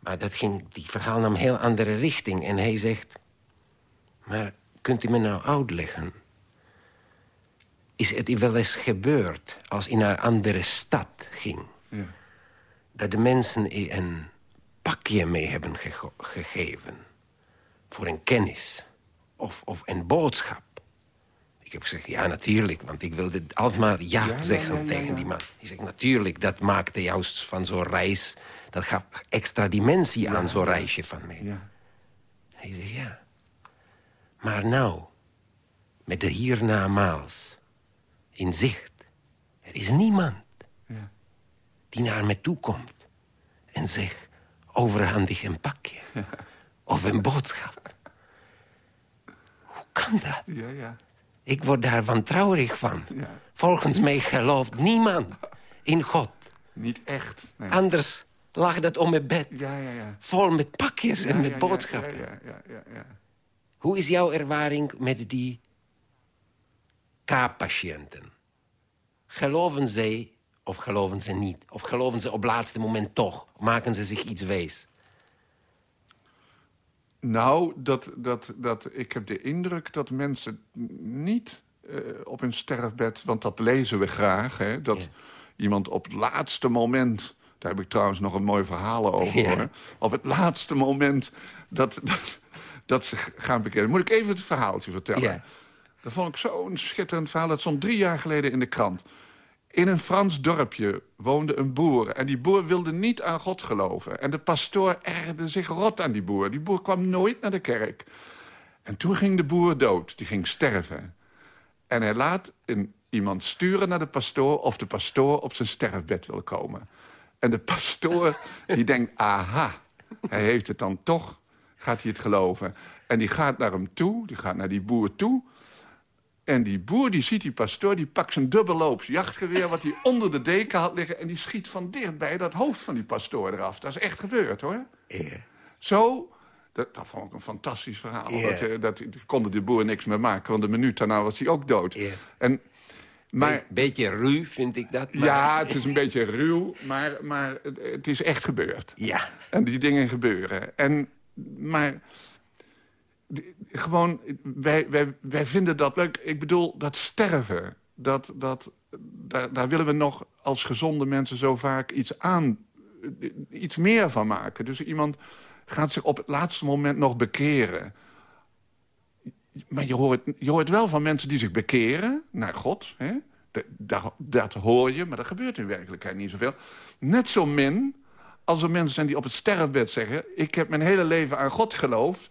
Maar dat ging, die verhaal nam een heel andere richting. En hij zegt... Maar kunt u me nou uitleggen? Is het wel eens gebeurd als naar een andere stad ging... Ja. dat de mensen een pakje mee hebben gegeven... voor een kennis of, of een boodschap? Ik heb gezegd, ja, natuurlijk, want ik wilde altijd maar ja, zeggen ja, tegen die man. Hij zegt, natuurlijk, dat maakte juist van zo'n reis... dat gaf extra dimensie aan zo'n reisje van mij. Ja. Hij zegt, ja. Maar nou, met de hiernamaals in zicht... er is niemand Ja. die naar me toe komt... en zegt, overhandig een pakje. of een boodschap. Hoe kan dat? Ja, ja. Ik word daar wantrouwig van. Volgens mij gelooft niemand in God. Niet echt. Nee. Anders lag dat om mijn bed. Ja, ja, ja. Vol met pakjes en met boodschappen. Ja, ja, ja, ja, ja. Hoe is jouw ervaring met die K-patiënten? Geloven zij of geloven ze niet? Of geloven ze op het laatste moment toch? Maken ze zich iets wees? Nou, dat, dat, dat, ik heb de indruk dat mensen niet eh, op hun sterfbed... want dat lezen we graag, hè, dat Ja. iemand op het laatste moment... daar heb ik trouwens nog een mooi verhaal over, Ja. hoor. Op het laatste moment dat, dat, dat ze gaan bekennen. Moet ik even het verhaaltje vertellen? Ja. Dat vond ik zo'n schitterend verhaal. Dat stond drie jaar geleden in de krant. In een Frans dorpje woonde een boer. En die boer wilde niet aan God geloven. En de pastoor ergerde zich rot aan die boer. Die boer kwam nooit naar de kerk. En toen ging de boer dood. Die ging sterven. En hij laat een, iemand sturen naar de pastoor... of de pastoor op zijn sterfbed wil komen. En de pastoor die denkt, aha, hij heeft het dan toch. Gaat hij het geloven. En die gaat naar hem toe, die gaat naar die boer toe... En die boer die ziet die pastoor, die pakt zijn dubbelloops jachtgeweer... wat hij onder de deken had liggen... en die schiet van dichtbij dat hoofd van die pastoor eraf. Dat is echt gebeurd, hoor. Ja. Zo, dat, dat vond ik een fantastisch verhaal. Ja. Dat, eh, dat konden de boer niks meer maken, want een minuut daarna was hij ook dood. En, maar, Een beetje ruw vind ik dat. Maar... ja, het is een beetje ruw, maar, maar het, het is echt gebeurd. Ja. En die dingen gebeuren. En, maar gewoon, wij, wij, wij vinden dat leuk. Ik bedoel, dat sterven, dat, dat, daar, daar willen we nog als gezonde mensen zo vaak iets aan, iets meer van maken. Dus iemand gaat zich op het laatste moment nog bekeren. Maar je hoort, je hoort wel van mensen die zich bekeren naar God. Hè? Dat, dat, hoor je, maar dat gebeurt in werkelijkheid niet zoveel. Net zo min als er mensen zijn die op het sterfbed zeggen... ik heb mijn hele leven aan God geloofd...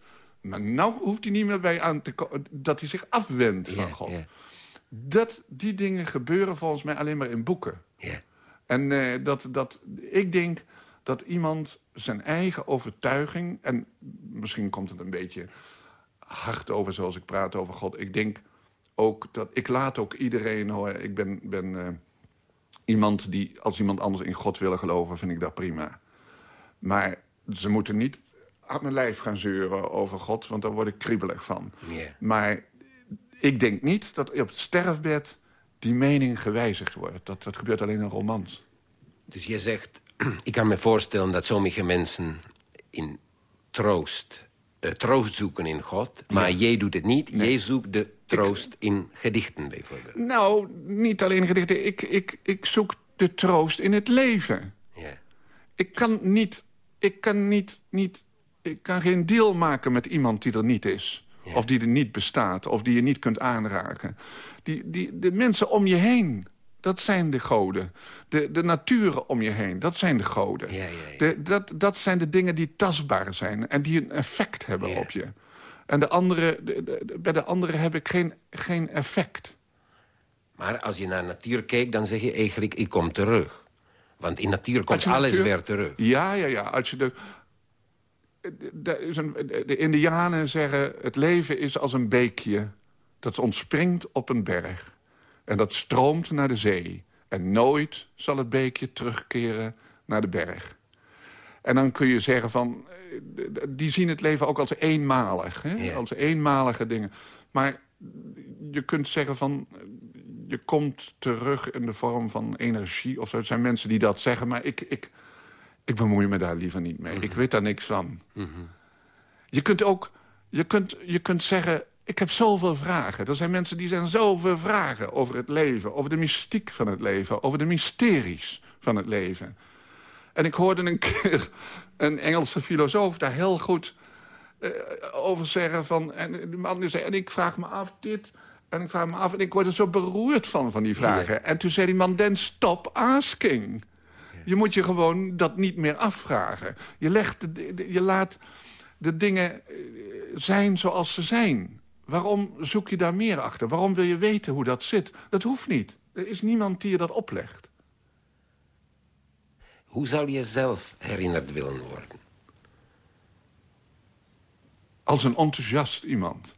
maar nou hoeft hij niet meer bij aan te komen... dat hij zich afwendt van God. Dat, die dingen gebeuren volgens mij alleen maar in boeken. En eh, dat, dat, ik denk dat iemand zijn eigen overtuiging... en misschien komt het een beetje hard over zoals ik praat over God. Ik denk ook dat... Ik laat ook iedereen hoor. Ik ben, ben eh, iemand die... Als iemand anders in God willen geloven, vind ik dat prima. Maar ze moeten niet mijn lijf gaan zeuren over God... want daar word ik kriebelig van. Maar ik denk niet dat op het sterfbed die mening gewijzigd wordt. Dat, dat gebeurt alleen in romans. Dus je zegt, ik kan me voorstellen dat sommige mensen in troost, eh, troost zoeken in God. Maar jij doet het niet. Jij zoekt de troost in gedichten bijvoorbeeld. Nou, niet alleen gedichten. Ik, ik, ik zoek de troost in het leven. Ja. Ik kan niet... Ik kan niet, niet... Ik kan geen deal maken met iemand die er niet is. Of die er niet bestaat. Of die je niet kunt aanraken. Die, die, de mensen om je heen, dat zijn de goden. De, de naturen om je heen, dat zijn de goden. Ja, ja, ja. De, dat, dat zijn de dingen die tastbaar zijn. En die een effect hebben op je. En de andere, de- de- de- bij de andere heb ik geen, geen effect. Maar als je naar natuur kijkt, dan zeg je eigenlijk, ik kom terug. Want in natuur komt alles natuur- weer terug. Ja, ja, ja. Als je de, de, de indianen zeggen... het leven is als een beekje dat ontspringt op een berg. En dat stroomt naar de zee. En nooit zal het beekje terugkeren naar de berg. En dan kun je zeggen van... die zien het leven ook als eenmalig. Hè? Ja. Als eenmalige dingen. Maar je kunt zeggen van... je komt terug in de vorm van energie. Of zo. Het zijn mensen die dat zeggen, maar ik, ik, ik bemoei me daar liever niet mee. Ik weet daar niks van. Je kunt ook je kunt, je kunt zeggen, ik heb zoveel vragen. Er zijn mensen die zijn zoveel vragen over het leven. Over de mystiek van het leven. Over de mysteries van het leven. En ik hoorde een keer een Engelse filosoof daar heel goed uh, over zeggen. Van, en de man die zei, en ik vraag me af dit... En ik vraag me af, en ik word er zo beroerd van, van die vragen. En toen zei die man, then stop asking. Je moet je gewoon dat niet meer afvragen. Je, legt de, de, je laat de dingen eh, zijn zoals ze zijn. Waarom zoek je daar meer achter? Waarom wil je weten hoe dat zit? Dat hoeft niet. Er is niemand die je dat oplegt. Hoe zou je zelf herinnerd willen worden? Als een enthousiast iemand.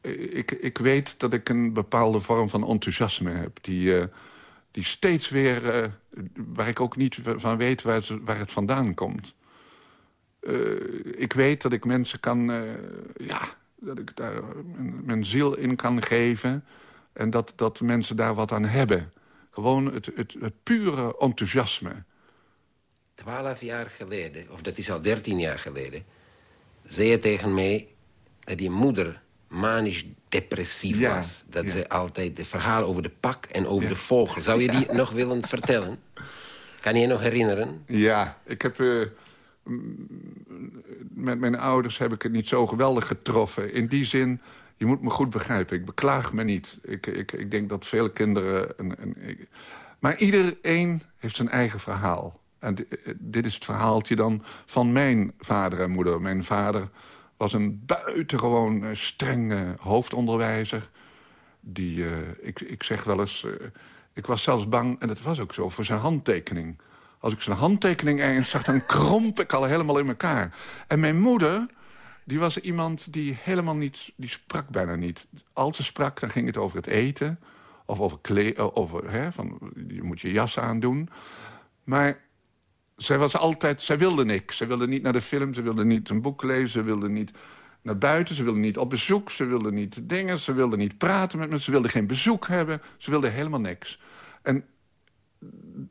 Ik, ik weet dat ik een bepaalde vorm van enthousiasme heb... die, uh, die steeds weer... Uh, waar ik ook niet van weet waar het, waar het vandaan komt. Uh, ik weet dat ik mensen kan... Uh, ja, dat ik daar mijn, mijn, ziel in kan geven. En dat, dat mensen daar wat aan hebben. Gewoon het, het, het pure enthousiasme. Twaalf jaar geleden, of dat is al dertien jaar geleden... zei je tegen mij dat je moeder manisch depressief ja, was. Dat ja. ze altijd de verhalen over de pak en over ja. de vogel... Zou je die nog willen vertellen? Kan je je nog herinneren? Ja, ik heb... Uh, met mijn ouders heb ik het niet zo geweldig getroffen. In die zin, je moet me goed begrijpen. Ik beklaag me niet. Ik, ik, ik denk dat vele kinderen... Een, een, ik, maar iedereen heeft zijn eigen verhaal. En dit is het verhaaltje dan van mijn vader en moeder. Mijn vader was een buitengewoon uh, strenge hoofdonderwijzer. Die, uh, ik, ik zeg wel eens... Uh, ik was zelfs bang, en dat was ook zo, voor zijn handtekening. Als ik zijn handtekening ergens zag, dan kromp ik al helemaal in elkaar. En mijn moeder, die was iemand die helemaal niet... die sprak bijna niet. Als ze sprak, dan ging het over het eten. Of over kleden, over, hè, van, je moet je jas aandoen. Maar zij was altijd, zij wilde niks. Ze wilde niet naar de film, ze wilde niet een boek lezen... ze wilde niet naar buiten, ze wilde niet op bezoek... ze wilde niet dingen, ze wilde niet praten met me... ze wilde geen bezoek hebben, ze wilde helemaal niks. En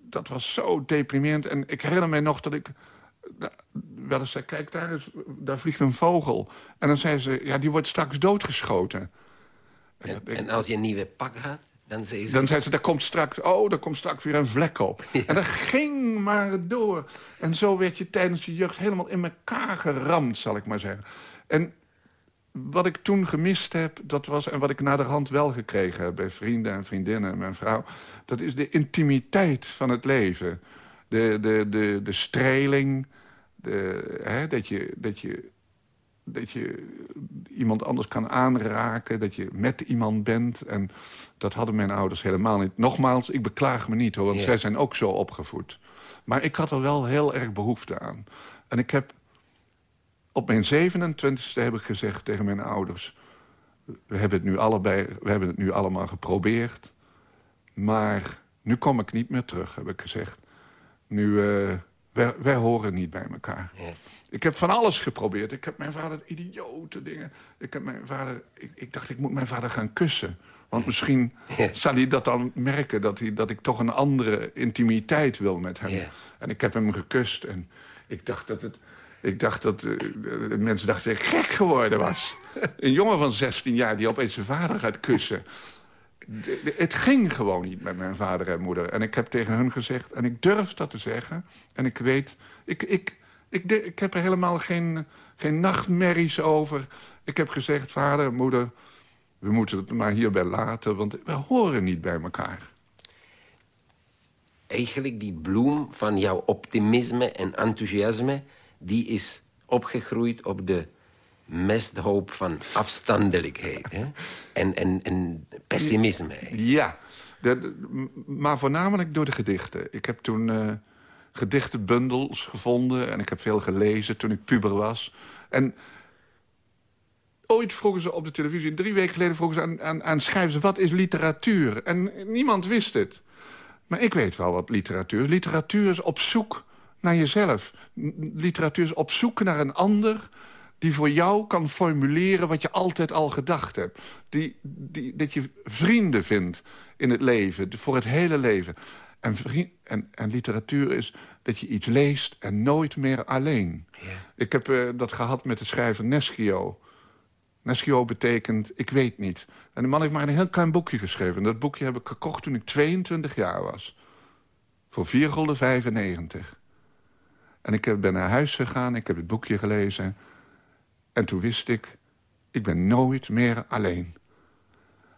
dat was zo deprimerend. En ik herinner mij nog dat ik wel eens zei... kijk, daar, is, daar vliegt een vogel. En dan zei ze, ja, die wordt straks doodgeschoten. En, en, en als je een nieuwe pak had? Dan zei ze... Dan zei ze, daar komt straks, oh, daar komt straks weer een vlek op. Ja. En dat ging maar door. En zo werd je tijdens je jeugd helemaal in elkaar geramd, zal ik maar zeggen. En wat ik toen gemist heb, dat was, en wat ik naderhand wel gekregen heb... bij vrienden en vriendinnen en mijn vrouw... dat is de intimiteit van het leven. De, de, de, de streling, de, hè, dat, je, dat, je, dat je iemand anders kan aanraken... dat je met iemand bent. En dat hadden mijn ouders helemaal niet. Nogmaals, ik beklaag me niet, hoor, want zij zijn ook zo opgevoed. Maar ik had er wel heel erg behoefte aan. En ik heb op mijn 27e heb ik gezegd tegen mijn ouders... we hebben het nu, allebei, we hebben het nu allemaal geprobeerd... maar nu kom ik niet meer terug, heb ik gezegd. Nu, uh, wij, wij, horen niet bij elkaar. Ja. Ik heb van alles geprobeerd. Ik heb mijn vader idiote dingen... Ik, heb mijn vader, ik, ik dacht, ik moet mijn vader gaan kussen... Want misschien ja. zal hij dat dan merken... Dat, hij, dat ik toch een andere intimiteit wil met hem. Ja. En ik heb hem gekust en ik dacht dat het... Ik dacht dat uh, de mensen dachten dat ik gek geworden was. Een jongen van 16 jaar die opeens zijn vader gaat kussen. Het ging gewoon niet met mijn vader en moeder. En ik heb tegen hun gezegd, en ik durf dat te zeggen... en ik weet, ik, ik, ik, ik heb er helemaal geen, geen nachtmerries over. Ik heb gezegd, vader en moeder, we moeten het maar hierbij laten... want we horen niet bij elkaar. Eigenlijk die bloem van jouw optimisme en enthousiasme die is opgegroeid op de mesthoop van afstandelijkheid. En, en, en pessimisme. Ja, maar voornamelijk door de gedichten. Ik heb toen uh, gedichtenbundels gevonden... en ik heb veel gelezen toen ik puber was. En ooit vroegen ze op de televisie... drie weken geleden vroegen ze aan, aan, aan schrijvers... wat is literatuur? En niemand wist het. Maar ik weet wel wat literatuur is. Literatuur is op zoek naar jezelf. Literatuur is op zoek naar een ander... die voor jou kan formuleren wat je altijd al gedacht hebt. Die, die, dat je vrienden vindt in het leven, voor het hele leven. En, en, en literatuur is dat je iets leest en nooit meer alleen. Ik heb uh, dat gehad met de schrijver Neschio. Neschio betekent ik weet niet. En de man heeft maar een heel klein boekje geschreven. En dat boekje heb ik gekocht toen ik 22 jaar was. Voor 4,95 En ik ben naar huis gegaan, ik heb het boekje gelezen... En toen wist ik, ik ben nooit meer alleen.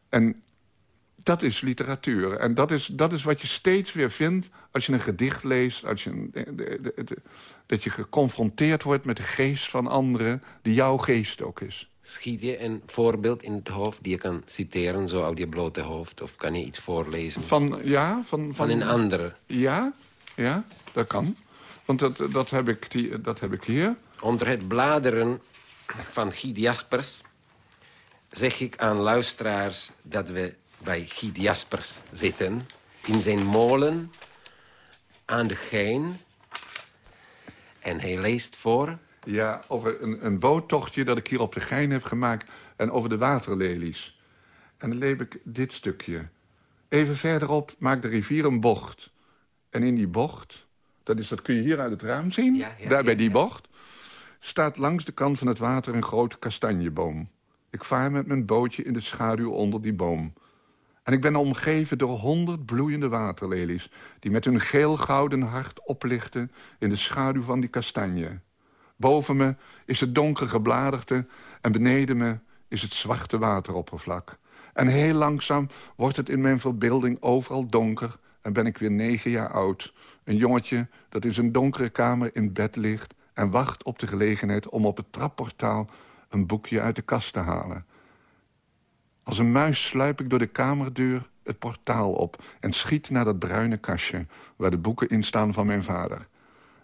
En dat is literatuur. En dat is, dat is wat je steeds weer vindt als je een gedicht leest... Als je, de, de, de, dat je geconfronteerd wordt met de geest van anderen... die jouw geest ook is. Schiet je een voorbeeld in het hoofd die je kan citeren... zo uit je blote hoofd? Of kan je iets voorlezen? Van, ja, van, van, van een andere? Ja, ja, dat kan. Want dat, dat, heb ik die, dat heb ik hier. Onder het bladeren van Guy Jaspers... zeg ik aan luisteraars dat we bij Guy Jaspers zitten... in zijn molen aan de Gein. En hij leest voor... Ja, over een, een boottochtje dat ik hier op de Gein heb gemaakt... en over de waterlelies. En dan lees ik dit stukje. Even verderop maakt de rivier een bocht. En in die bocht, dat, is, dat kun je hier uit het raam zien, ja, ja, daar bij die bocht staat langs de kant van het water een grote kastanjeboom. Ik vaar met mijn bootje in de schaduw onder die boom. En ik ben omgeven door honderd bloeiende waterlelies... die met hun geel-gouden hart oplichten in de schaduw van die kastanje. Boven me is het donkere gebladerte en beneden me is het zwarte wateroppervlak. En heel langzaam wordt het in mijn verbeelding overal donker... en ben ik weer negen jaar oud. Een jongetje dat in zijn donkere kamer in bed ligt en wacht op de gelegenheid om op het trapportaal een boekje uit de kast te halen. Als een muis sluip ik door de kamerdeur het portaal op... en schiet naar dat bruine kastje waar de boeken in staan van mijn vader.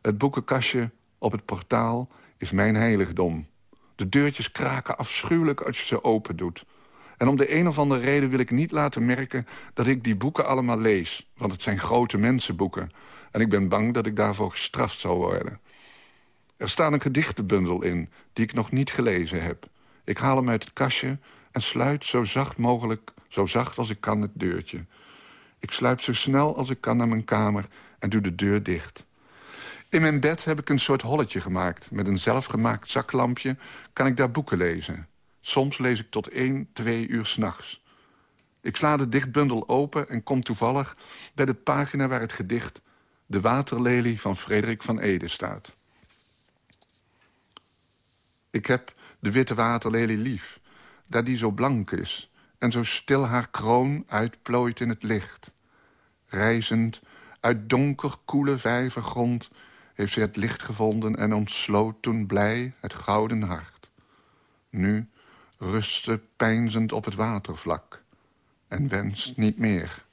Het boekenkastje op het portaal is mijn heiligdom. De deurtjes kraken afschuwelijk als je ze open doet. En om de een of andere reden wil ik niet laten merken... dat ik die boeken allemaal lees, want het zijn grote mensenboeken. En ik ben bang dat ik daarvoor gestraft zal worden. Er staat een gedichtenbundel in, die ik nog niet gelezen heb. Ik haal hem uit het kastje en sluit zo zacht mogelijk, zo zacht als ik kan, het deurtje. Ik sluip zo snel als ik kan naar mijn kamer en doe de deur dicht. In mijn bed heb ik een soort holletje gemaakt. Met een zelfgemaakt zaklampje kan ik daar boeken lezen. Soms lees ik tot één, twee uur s'nachts. Ik sla de dichtbundel open en kom toevallig bij de pagina waar het gedicht... De waterlelie van Frederik van Ede staat. Ik heb de witte waterlelie lief, daar die zo blank is... en zo stil haar kroon uitplooit in het licht. Reizend uit donker koele vijvergrond... heeft ze het licht gevonden en ontsloot toen blij het gouden hart. Nu rustte pijnzend op het watervlak en wenst niet meer.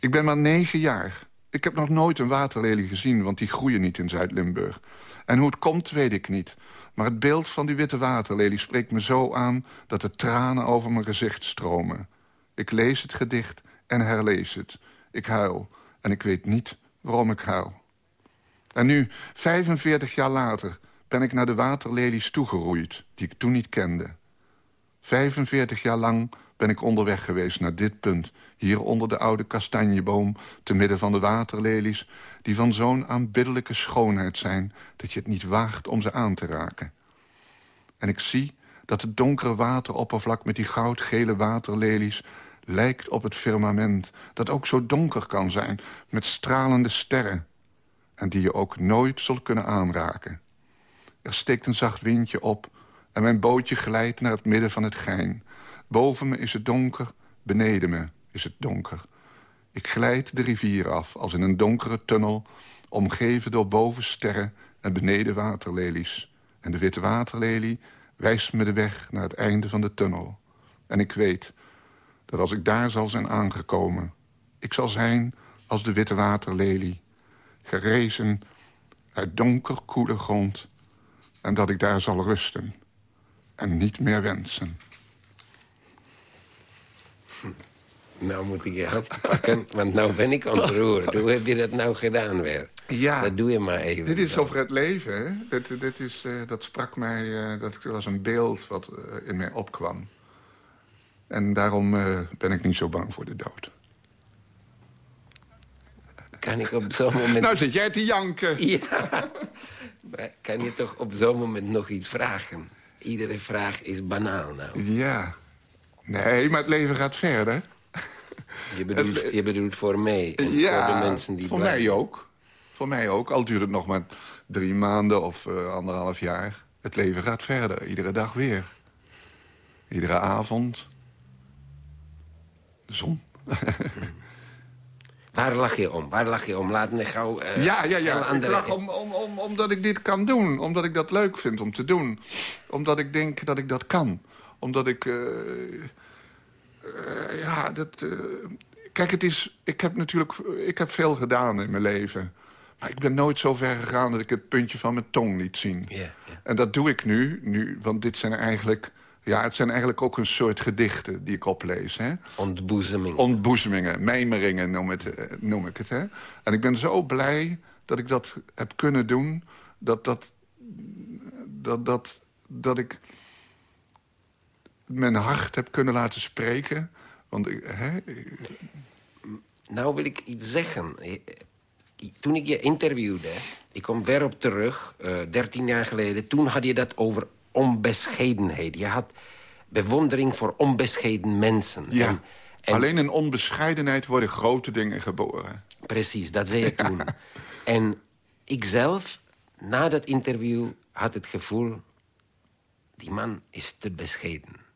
Ik ben maar negen jaar. Ik heb nog nooit een waterlelie gezien, want die groeien niet in Zuid-Limburg. En hoe het komt, weet ik niet. Maar het beeld van die witte waterlelie spreekt me zo aan... dat de tranen over mijn gezicht stromen. Ik lees het gedicht en herlees het. Ik huil en ik weet niet waarom ik huil. En nu, 45 jaar later, ben ik naar de waterlelies toegeroeid... die ik toen niet kende. 45 jaar lang ben ik onderweg geweest naar dit punt... hier onder de oude kastanjeboom, te midden van de waterlelies... die van zo'n aanbiddelijke schoonheid zijn... dat je het niet waagt om ze aan te raken. En ik zie dat het donkere wateroppervlak met die goudgele waterlelies... lijkt op het firmament, dat ook zo donker kan zijn... met stralende sterren, en die je ook nooit zult kunnen aanraken. Er steekt een zacht windje op en mijn bootje glijdt naar het midden van het gein... Boven me is het donker, beneden me is het donker. Ik glijd de rivier af als in een donkere tunnel... omgeven door boven sterren en beneden waterlelies. En de witte waterlelie wijst me de weg naar het einde van de tunnel. En ik weet dat als ik daar zal zijn aangekomen... ik zal zijn als de witte waterlelie... gerezen uit donker koele grond... en dat ik daar zal rusten en niet meer wensen. Nou moet ik je hand pakken, want nou ben ik ontroerd. Hoe heb je dat nou gedaan weer? Ja. Dat doe je maar even. Dit is over het leven, hè? Dit, dit is, eh, dat sprak mij, eh, dat was een beeld wat eh, in mij opkwam. En daarom ben ik niet zo bang voor de dood. Kan ik op zo'n moment... Nou zit jij te janken. Ja. Maar kan je toch op zo'n moment nog iets vragen? Iedere vraag is banaal nou. Ja. Nee, maar het leven gaat verder. Je bedoelt, Het- je bedoelt voor mij en ja, voor de mensen die voor blijven. mij ook. Voor mij ook, al duurt het nog maar drie maanden of eh, anderhalf jaar. Het leven gaat verder, iedere dag weer. Iedere avond. De zon. Waar lach je om? Waar lach je om? Laat me gauw... eh, Ja, ja, ja. Ik lach om, om, om, omdat ik dit kan doen. Omdat ik dat leuk vind om te doen. Omdat ik denk dat ik dat kan. Omdat ik... eh, eh, ja, dat... eh, kijk, het is... Ik heb natuurlijk... Ik heb veel gedaan in mijn leven. Maar ik ben nooit zo ver gegaan dat ik het puntje van mijn tong liet zien. En dat doe ik nu, nu. Want dit zijn eigenlijk... Ja, het zijn eigenlijk ook een soort gedichten die ik oplees. Hè? Ontboezeming. ontboezemingen, mijmeringen noem, het, eh, noem ik het. Hè? En ik ben zo blij dat ik dat heb kunnen doen. Dat, dat, dat, dat, dat ik mijn hart heb kunnen laten spreken. Want ik, hè, Nou wil ik iets zeggen. Toen ik je interviewde, ik kom weer op terug, eh 13 jaar geleden... toen had je dat over onbescheidenheid. Je had bewondering voor onbescheiden mensen. ja, En- en- alleen in onbescheidenheid worden grote dingen geboren. Precies, dat zei je toen. en ik zelf, na dat interview, had het gevoel... die man is te bescheiden.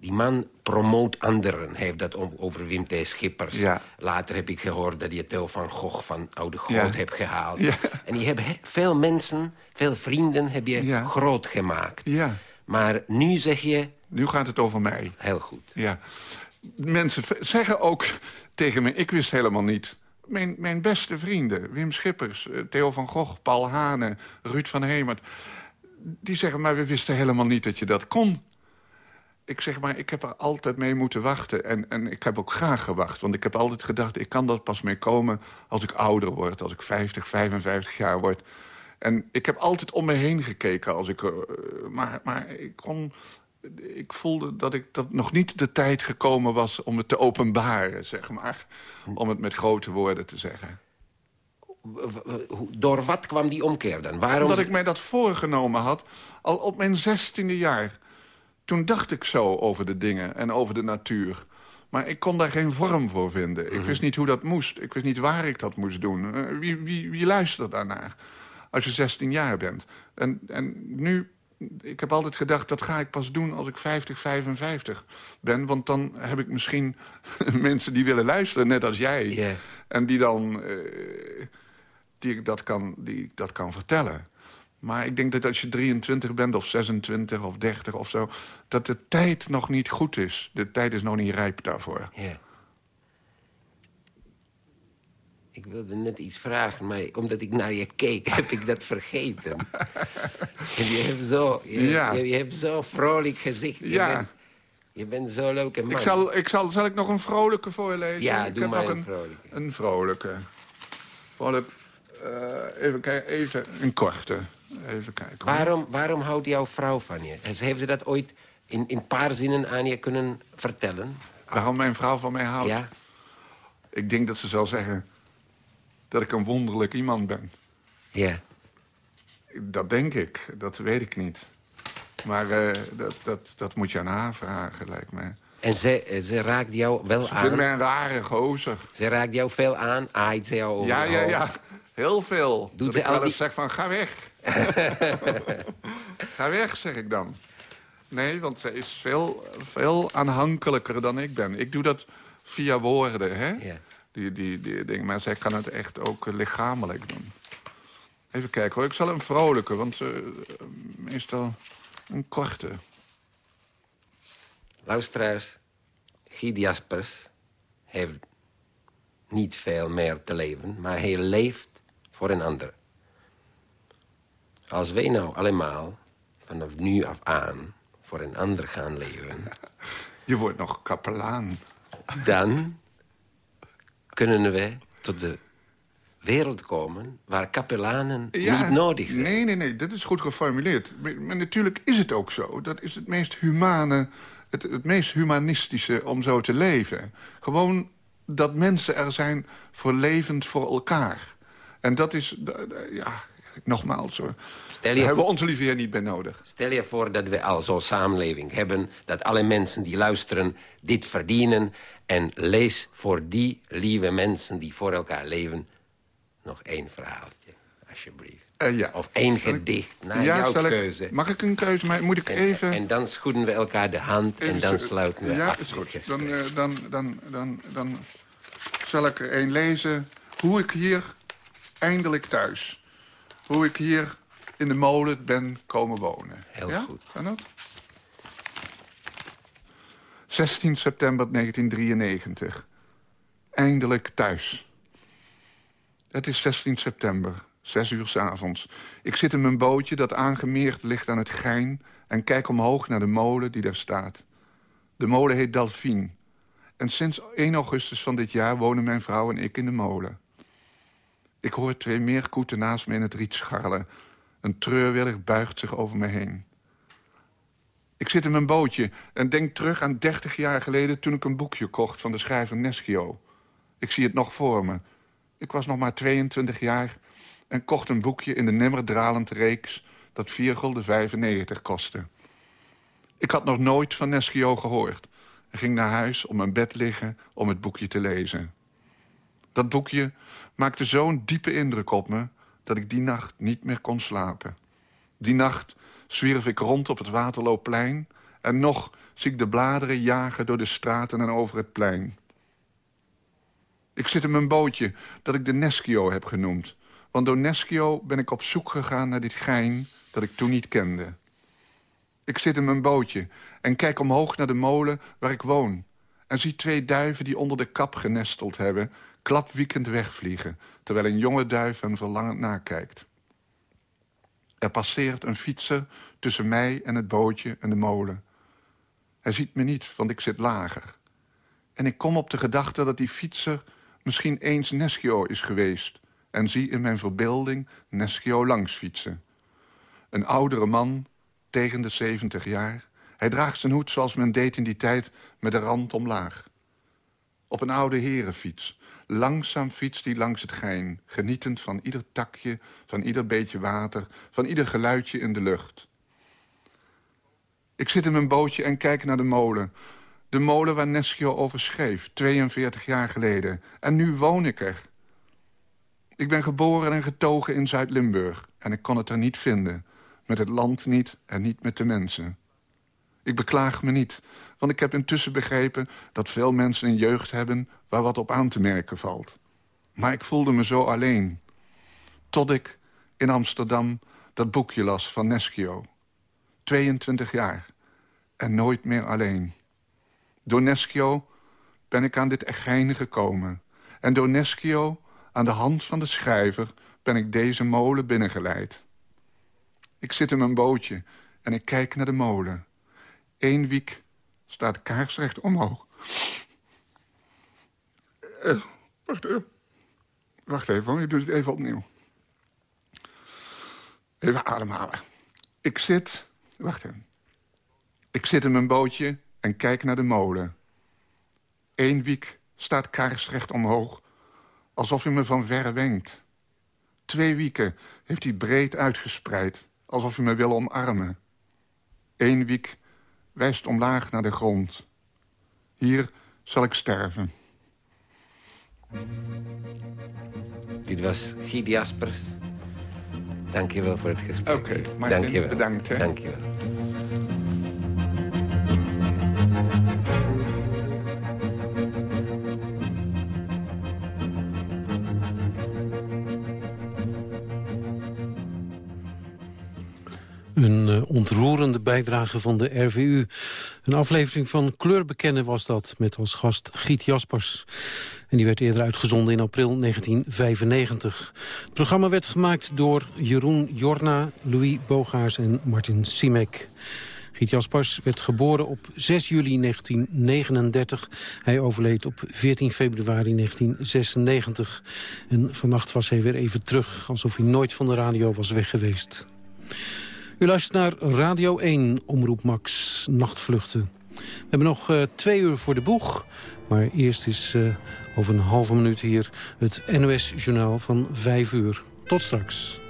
Die man promoot anderen. Hij heeft dat over Wim T. Schippers. Ja. Later heb ik gehoord dat je Theo van Gogh van Oude Groot Ja. hebt gehaald. Ja. En je hebt he- veel mensen, veel vrienden heb je groot gemaakt. Ja, Maar nu zeg je, nu gaat het over mij. heel goed. Ja. Mensen zeggen ook tegen me, ik wist helemaal niet... Mijn, mijn beste vrienden, Wim Schippers, eh, Theo van Gogh, Paul Hane, Ruud van Hemert... die zeggen, maar we wisten helemaal niet dat je dat kon. Ik zeg maar, ik heb er altijd mee moeten wachten. En, en ik heb ook graag gewacht. Want ik heb altijd gedacht, ik kan dat pas mee komen als ik ouder word. Als ik 50, 55 jaar word. En ik heb altijd om me heen gekeken. Als ik, eh, maar, maar ik kon... Ik voelde dat, ik, dat nog niet de tijd gekomen was om het te openbaren, zeg maar. Om het met grote woorden te zeggen. Door wat kwam die omkeer dan? Waarom... Omdat ik mij dat voorgenomen had, al op mijn zestiende jaar. Toen dacht ik zo over de dingen en over de natuur. Maar ik kon daar geen vorm voor vinden. Ik wist niet hoe dat moest. Ik wist niet waar ik dat moest doen. Eh, Wie, wie, wie luistert daarnaar? Als je 16 jaar bent. En, en nu, ik heb altijd gedacht, dat ga ik pas doen als ik 50, 55 ben. Want dan heb ik misschien mensen die willen luisteren, net als jij. En die dan eh, die ik dat kan, die ik dat kan vertellen. Maar ik denk dat als je 23 bent of 26 of 30 of zo... dat de tijd nog niet goed is. De tijd is nog niet rijp daarvoor. Ja. Ik wilde net iets vragen, maar omdat ik naar je keek, heb ik dat vergeten. En je hebt zo, je, Ja. je, je hebt zo vrolijk gezicht. Je Ja. Bent, je bent zo'n leuke man. Ik zal, ik zal, zal ik nog een vrolijke voorlezen? Ja, ik doe heb maar nog een vrolijke. Een vrolijke. Vrolijk, even kijken, even een korte. Even kijken. Waarom, waarom houdt jouw vrouw van je? Heeft ze- dat ooit in een paar zinnen aan je kunnen vertellen? Waarom mijn vrouw van mij houdt? Ja? Ik denk dat ze zal zeggen dat ik een wonderlijk iemand ben. Ja. Dat denk ik, dat weet ik niet. Maar eh, dat, dat, dat moet je aan haar vragen, lijkt me. En ze, eh, ze raakt jou wel Ze vindt aan? mij een rare gozer. Ze raakt jou veel aan? Aait ze jou over Ja, ja, ja. Heel veel. Doet dat ze ik wel die- eens zeg van, ga weg. ga weg, zeg ik dan. Nee, want ze is veel, veel aanhankelijker dan ik ben. Ik doe dat via woorden, hè? Ja. Die, die, die dingen. Maar zij kan het echt ook eh, lichamelijk doen. Even kijken hoor. Ik zal een vrolijke, want eh, meestal een korte. Luisteraars, Guy Jaspers heeft niet veel meer te leven, maar hij leeft voor een ander. Als wij nou allemaal vanaf nu af aan voor een ander gaan leven, Je wordt nog kapelaan. dan kunnen we tot de wereld komen waar kapelanen niet nodig zijn. Nee, nee, nee, dat is goed geformuleerd. Maar, maar natuurlijk is het ook zo. Dat is het meest humane, het, het meest humanistische om zo te leven. Gewoon dat mensen er zijn voor levend voor elkaar. En dat is, ja, nogmaals hoor. Stel je Daar hebben we onze lieve heer niet bij nodig. Stel je voor dat we al zo'n samenleving hebben... dat alle mensen die luisteren dit verdienen... en lees voor die lieve mensen die voor elkaar leven... nog één verhaaltje, alsjeblieft. Uh, ja. Of één gedicht, naar ja, jouw keuze. mag ik een keuze, moet ik en, even... En dan schudden we elkaar de hand en dan sluiten we ja, af. Ja, is goed. Dan, uh, dan, dan, dan, dan zal ik er één lezen. Hoe ik hier eindelijk thuis hoe ik hier in de molen ben komen wonen. Heel goed. Kan dat? 16 september 1993. Eindelijk thuis. Het is 16 september, 6 uur s avonds. Ik zit in mijn bootje dat aangemeerd ligt aan het gein... en kijk omhoog naar de molen die daar staat. De molen heet Delphine. En sinds 1 augustus van dit jaar wonen mijn vrouw en ik in de molen. Ik hoor twee meerkoeten naast me in het riet scharrelen. Een treurwillig buigt zich over me heen. Ik zit in mijn bootje en denk terug aan 30 jaar geleden... toen ik een boekje kocht van de schrijver Neschio. Ik zie het nog voor me. Ik was nog maar 22 jaar en kocht een boekje in de nimmer dralend reeks... dat 4 gulden 95 kostte. Ik had nog nooit van Neschio gehoord... en ging naar huis op mijn bed liggen om het boekje te lezen. Dat boekje maakte zo'n diepe indruk op me... dat ik die nacht niet meer kon slapen. Die nacht zwierf ik rond op het Waterloopplein... en nog zie ik de bladeren jagen door de straten en over het plein. Ik zit in mijn bootje dat ik de Neschio heb genoemd. Want door Neschio ben ik op zoek gegaan naar dit gein dat ik toen niet kende. Ik zit in mijn bootje en kijk omhoog naar de molen waar ik woon... en zie twee duiven die onder de kap genesteld hebben klapwiekend wegvliegen... terwijl een jonge duif hem verlangend nakijkt. Er passeert een fietser tussen mij en het bootje en de molen. Hij ziet me niet, want ik zit lager. En ik kom op de gedachte dat die fietser misschien eens Neschio is geweest... en zie in mijn verbeelding Neschio langs fietsen. Een oudere man, tegen de 70 jaar. Hij draagt zijn hoed zoals men deed in die tijd met de rand omlaag. Op een oude herenfiets, Langzaam fietst hij langs het gein, genietend van ieder takje, van ieder beetje water, van ieder geluidje in de lucht. Ik zit in mijn bootje en kijk naar de molen. De molen waar Neschio over schreef, 42 jaar geleden. En nu woon ik er. Ik ben geboren en getogen in Zuid-Limburg. En ik kon het er niet vinden. Met het land niet en niet met de mensen. Ik beklaag me niet, want ik heb intussen begrepen... dat veel mensen een jeugd hebben waar wat op aan te merken valt. Maar ik voelde me zo alleen. Tot ik in Amsterdam dat boekje las van Neschio. 22 jaar. En nooit meer alleen. Door Neschio ben ik aan dit egein gekomen. En door Neschio, aan de hand van de schrijver... ben ik deze molen binnengeleid. Ik zit in mijn bootje en ik kijk naar de molen. Eén wiek staat kaarsrecht omhoog. Uh, wacht even. Wacht even je doet het even opnieuw. Even ademhalen. Ik zit... Wacht even. Ik zit in mijn bootje en kijk naar de molen. Eén wiek staat kaarsrecht omhoog, alsof hij me van verre wenkt. Twee wieken heeft hij breed uitgespreid, alsof hij me wil omarmen. Eén wiek wijst omlaag naar de grond. Hier zal ik sterven. Dit was Guy Jaspers. Dank je wel voor het gesprek. Oké, okay, Dank je wel. bedankt. Hè? Dank ontroerende bijdrage van de RVU. Een aflevering van Kleur bekennen was dat, met als gast Giet Jaspers. En die werd eerder uitgezonden in april 1995. Het programma werd gemaakt door Jeroen Jorna, Louis Bogaars en Martin Simek. Giet Jaspers werd geboren op 6 juli 1939. Hij overleed op 14 februari 1996. En vannacht was hij weer even terug, alsof hij nooit van de radio was weg geweest. U luistert naar Radio 1, Omroep Max, Nachtvluchten. We hebben nog eh, twee uur voor de boeg. Maar eerst is eh, over een halve minuut hier het NOS-journaal van vijf uur. Tot straks.